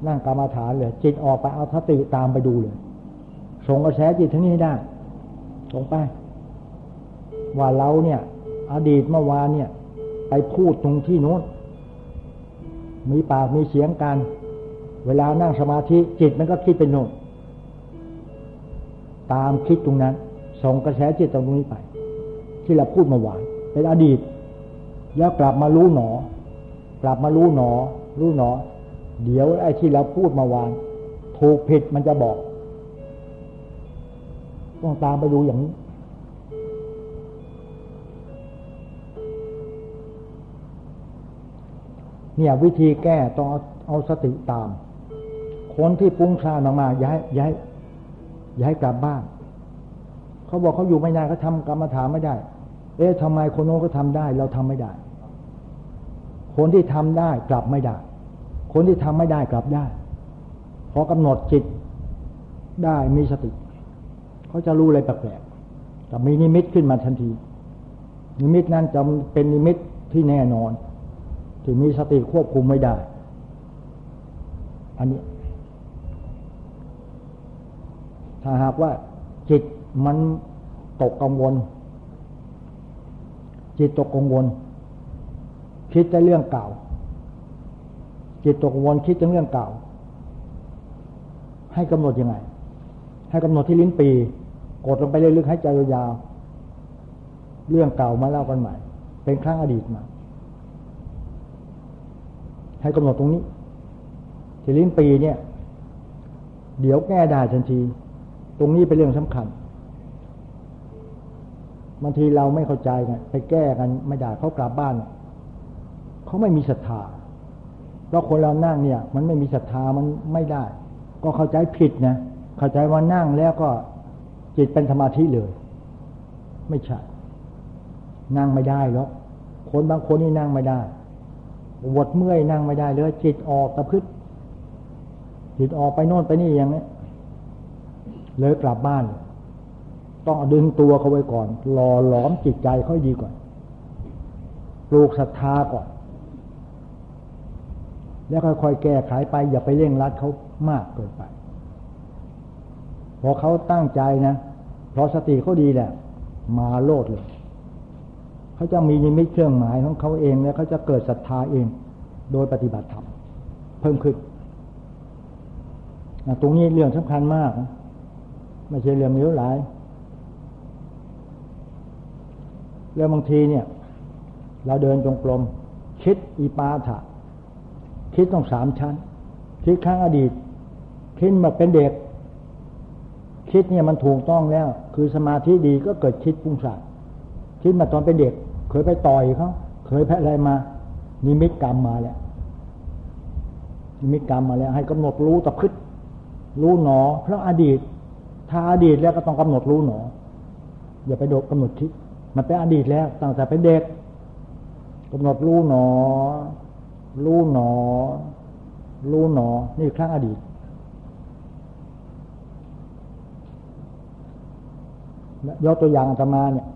นั่งกรรมาฐานเลยจิตออกไปเอาสติตามไปดูเลยส่งกระแสจิตทั้งนี้ให้ได้ส่งไป ว่าเราเนี่ย อดีตเมื่อวานเนี่ย ไปพูดตรงที่โน้น มีปากมีเสียงกัน เวลานั่งสมาธิจิตมันก็คิดเป็นโน้นตามคิดตรงนั้น ส่งกระแสจิตตรงนี้ไป ที่เราพูดเมื่อวาน เป็นอดีต แล้วกลับมารู้หนอ กลับมารู้หนอ รู้หนอ เดี๋ยวไอ้ที่เราพูดเมื่อวาน ถูกผิดมันจะบอก ต้องตามไปดูอย่างนี้ เนี่ยวิธีแก้ต้องเอาเอาสติตาม คนที่ปุ้งซ่านมากๆย้ายย้ายย้ายกลับบ้าน เขาบอกเขาอยู่ไม่นานเขาทำกรรมฐานไม่ได้ เอ๊ะทำไมคนโน้นเขาทาได้ เราทำไม่ได้ คนที่ทำได้กลับไม่ได้ คนที่ทำไม่ได้กลับได้พอกำหนดจิตได้มีสติ เขาจะรู้อะไรแปลกๆแต่มีนิมิตขึ้นมาทันที นิมิตนั้นจะเป็นนิมิตที่แน่นอน ที่มีสติควบคุมไม่ได้ อันนี้ ถ้าหากว่าจิตมันตกกังวล จิตตกกังวล คิดแต่เรื่องเก่า จิตตกกังวลคิดแต่เรื่องเก่า ให้กำหนดยังไง ให้กำหนดที่ลิ้นปีกดลงไปเรื่อยๆให้ใจยาวเรื่องเก่ามาเล่ากันใหม่ เป็นครั้งอดีตมา ให้กำหนดตรงนี้ ทีลิ้นปีเนี่ย เดี๋ยวแก้ได้ทันที ตรงนี้เป็นเรื่องสำคัญบางทีเราไม่เข้าใจกันไปแก้กันไม่ได้เขากลับบ้านเขาไม่มีศรัทธาเพราะคนเรานั่งเนี่ย มันไม่มีศรัทธามันไม่ได้ ก็เข้าใจผิดนะเข้าใจว่านั่งแล้วก็จิตเป็นสมาธิเลย ไม่ใช่นั่งไม่ได้หรอกคนบางคนนี่นั่งไม่ได้ ปวดเมื่อยนั่งไม่ได้เลย จิตออกตะพึดจิตออกไปโน่นไปนี่อย่างนี้เลยกลับบ้าน ต้องดึงตัวเขาไว้ก่อนหล่อหลอมจิตใจเขาดีก่อนปลูกศรัทธาก่อน แล้วค่อยๆแก้ไขไปอย่าไปเร่งรัดเขามากเกินไป พอเขาตั้งใจนะพอสติเขาดีแหละมาโลดเลย เขาจะมีนิมิตเครื่องหมายของเขาเองแล้วเขาจะเกิดศรัทธาเอง โดยปฏิบัติธรรมเพิ่มขึ้นตรงนี้เรื่องสำคัญมาก ไม่ใช่เรื่องเลี้ยวไหลแล้วบางทีเนี่ย เราเดินจงกรมคิดอีปาถะ คิดต้องสามชั้น คิดครั้งอดีต คิดมาเป็นเด็ก คิดเนี่ยมันถูกต้องแล้ว คือสมาธิดีก็เกิดคิดปุ้งสานคิดมาตอนเป็นเด็ก ยไปต่อยเขาเคยแพ้อะไรมา นิมิตกรรมมาแล้วนิมิตกรรมมาแล้ว ให้กำหนดรู้ตะพึดรู้หนอ เพราะอดีต ถ้าอดีตแล้วก็ต้องกำหนดรู้หนอ อย่าไปโดดกำหนดคิดมันเป็นอดีตแล้วตั้งแต่เป็นเด็กกำหนดรู้หนอ รู้หนอ รู้หนอ นี่ครั้งอดีตยกตัวอย่างอาตมาเนี่ย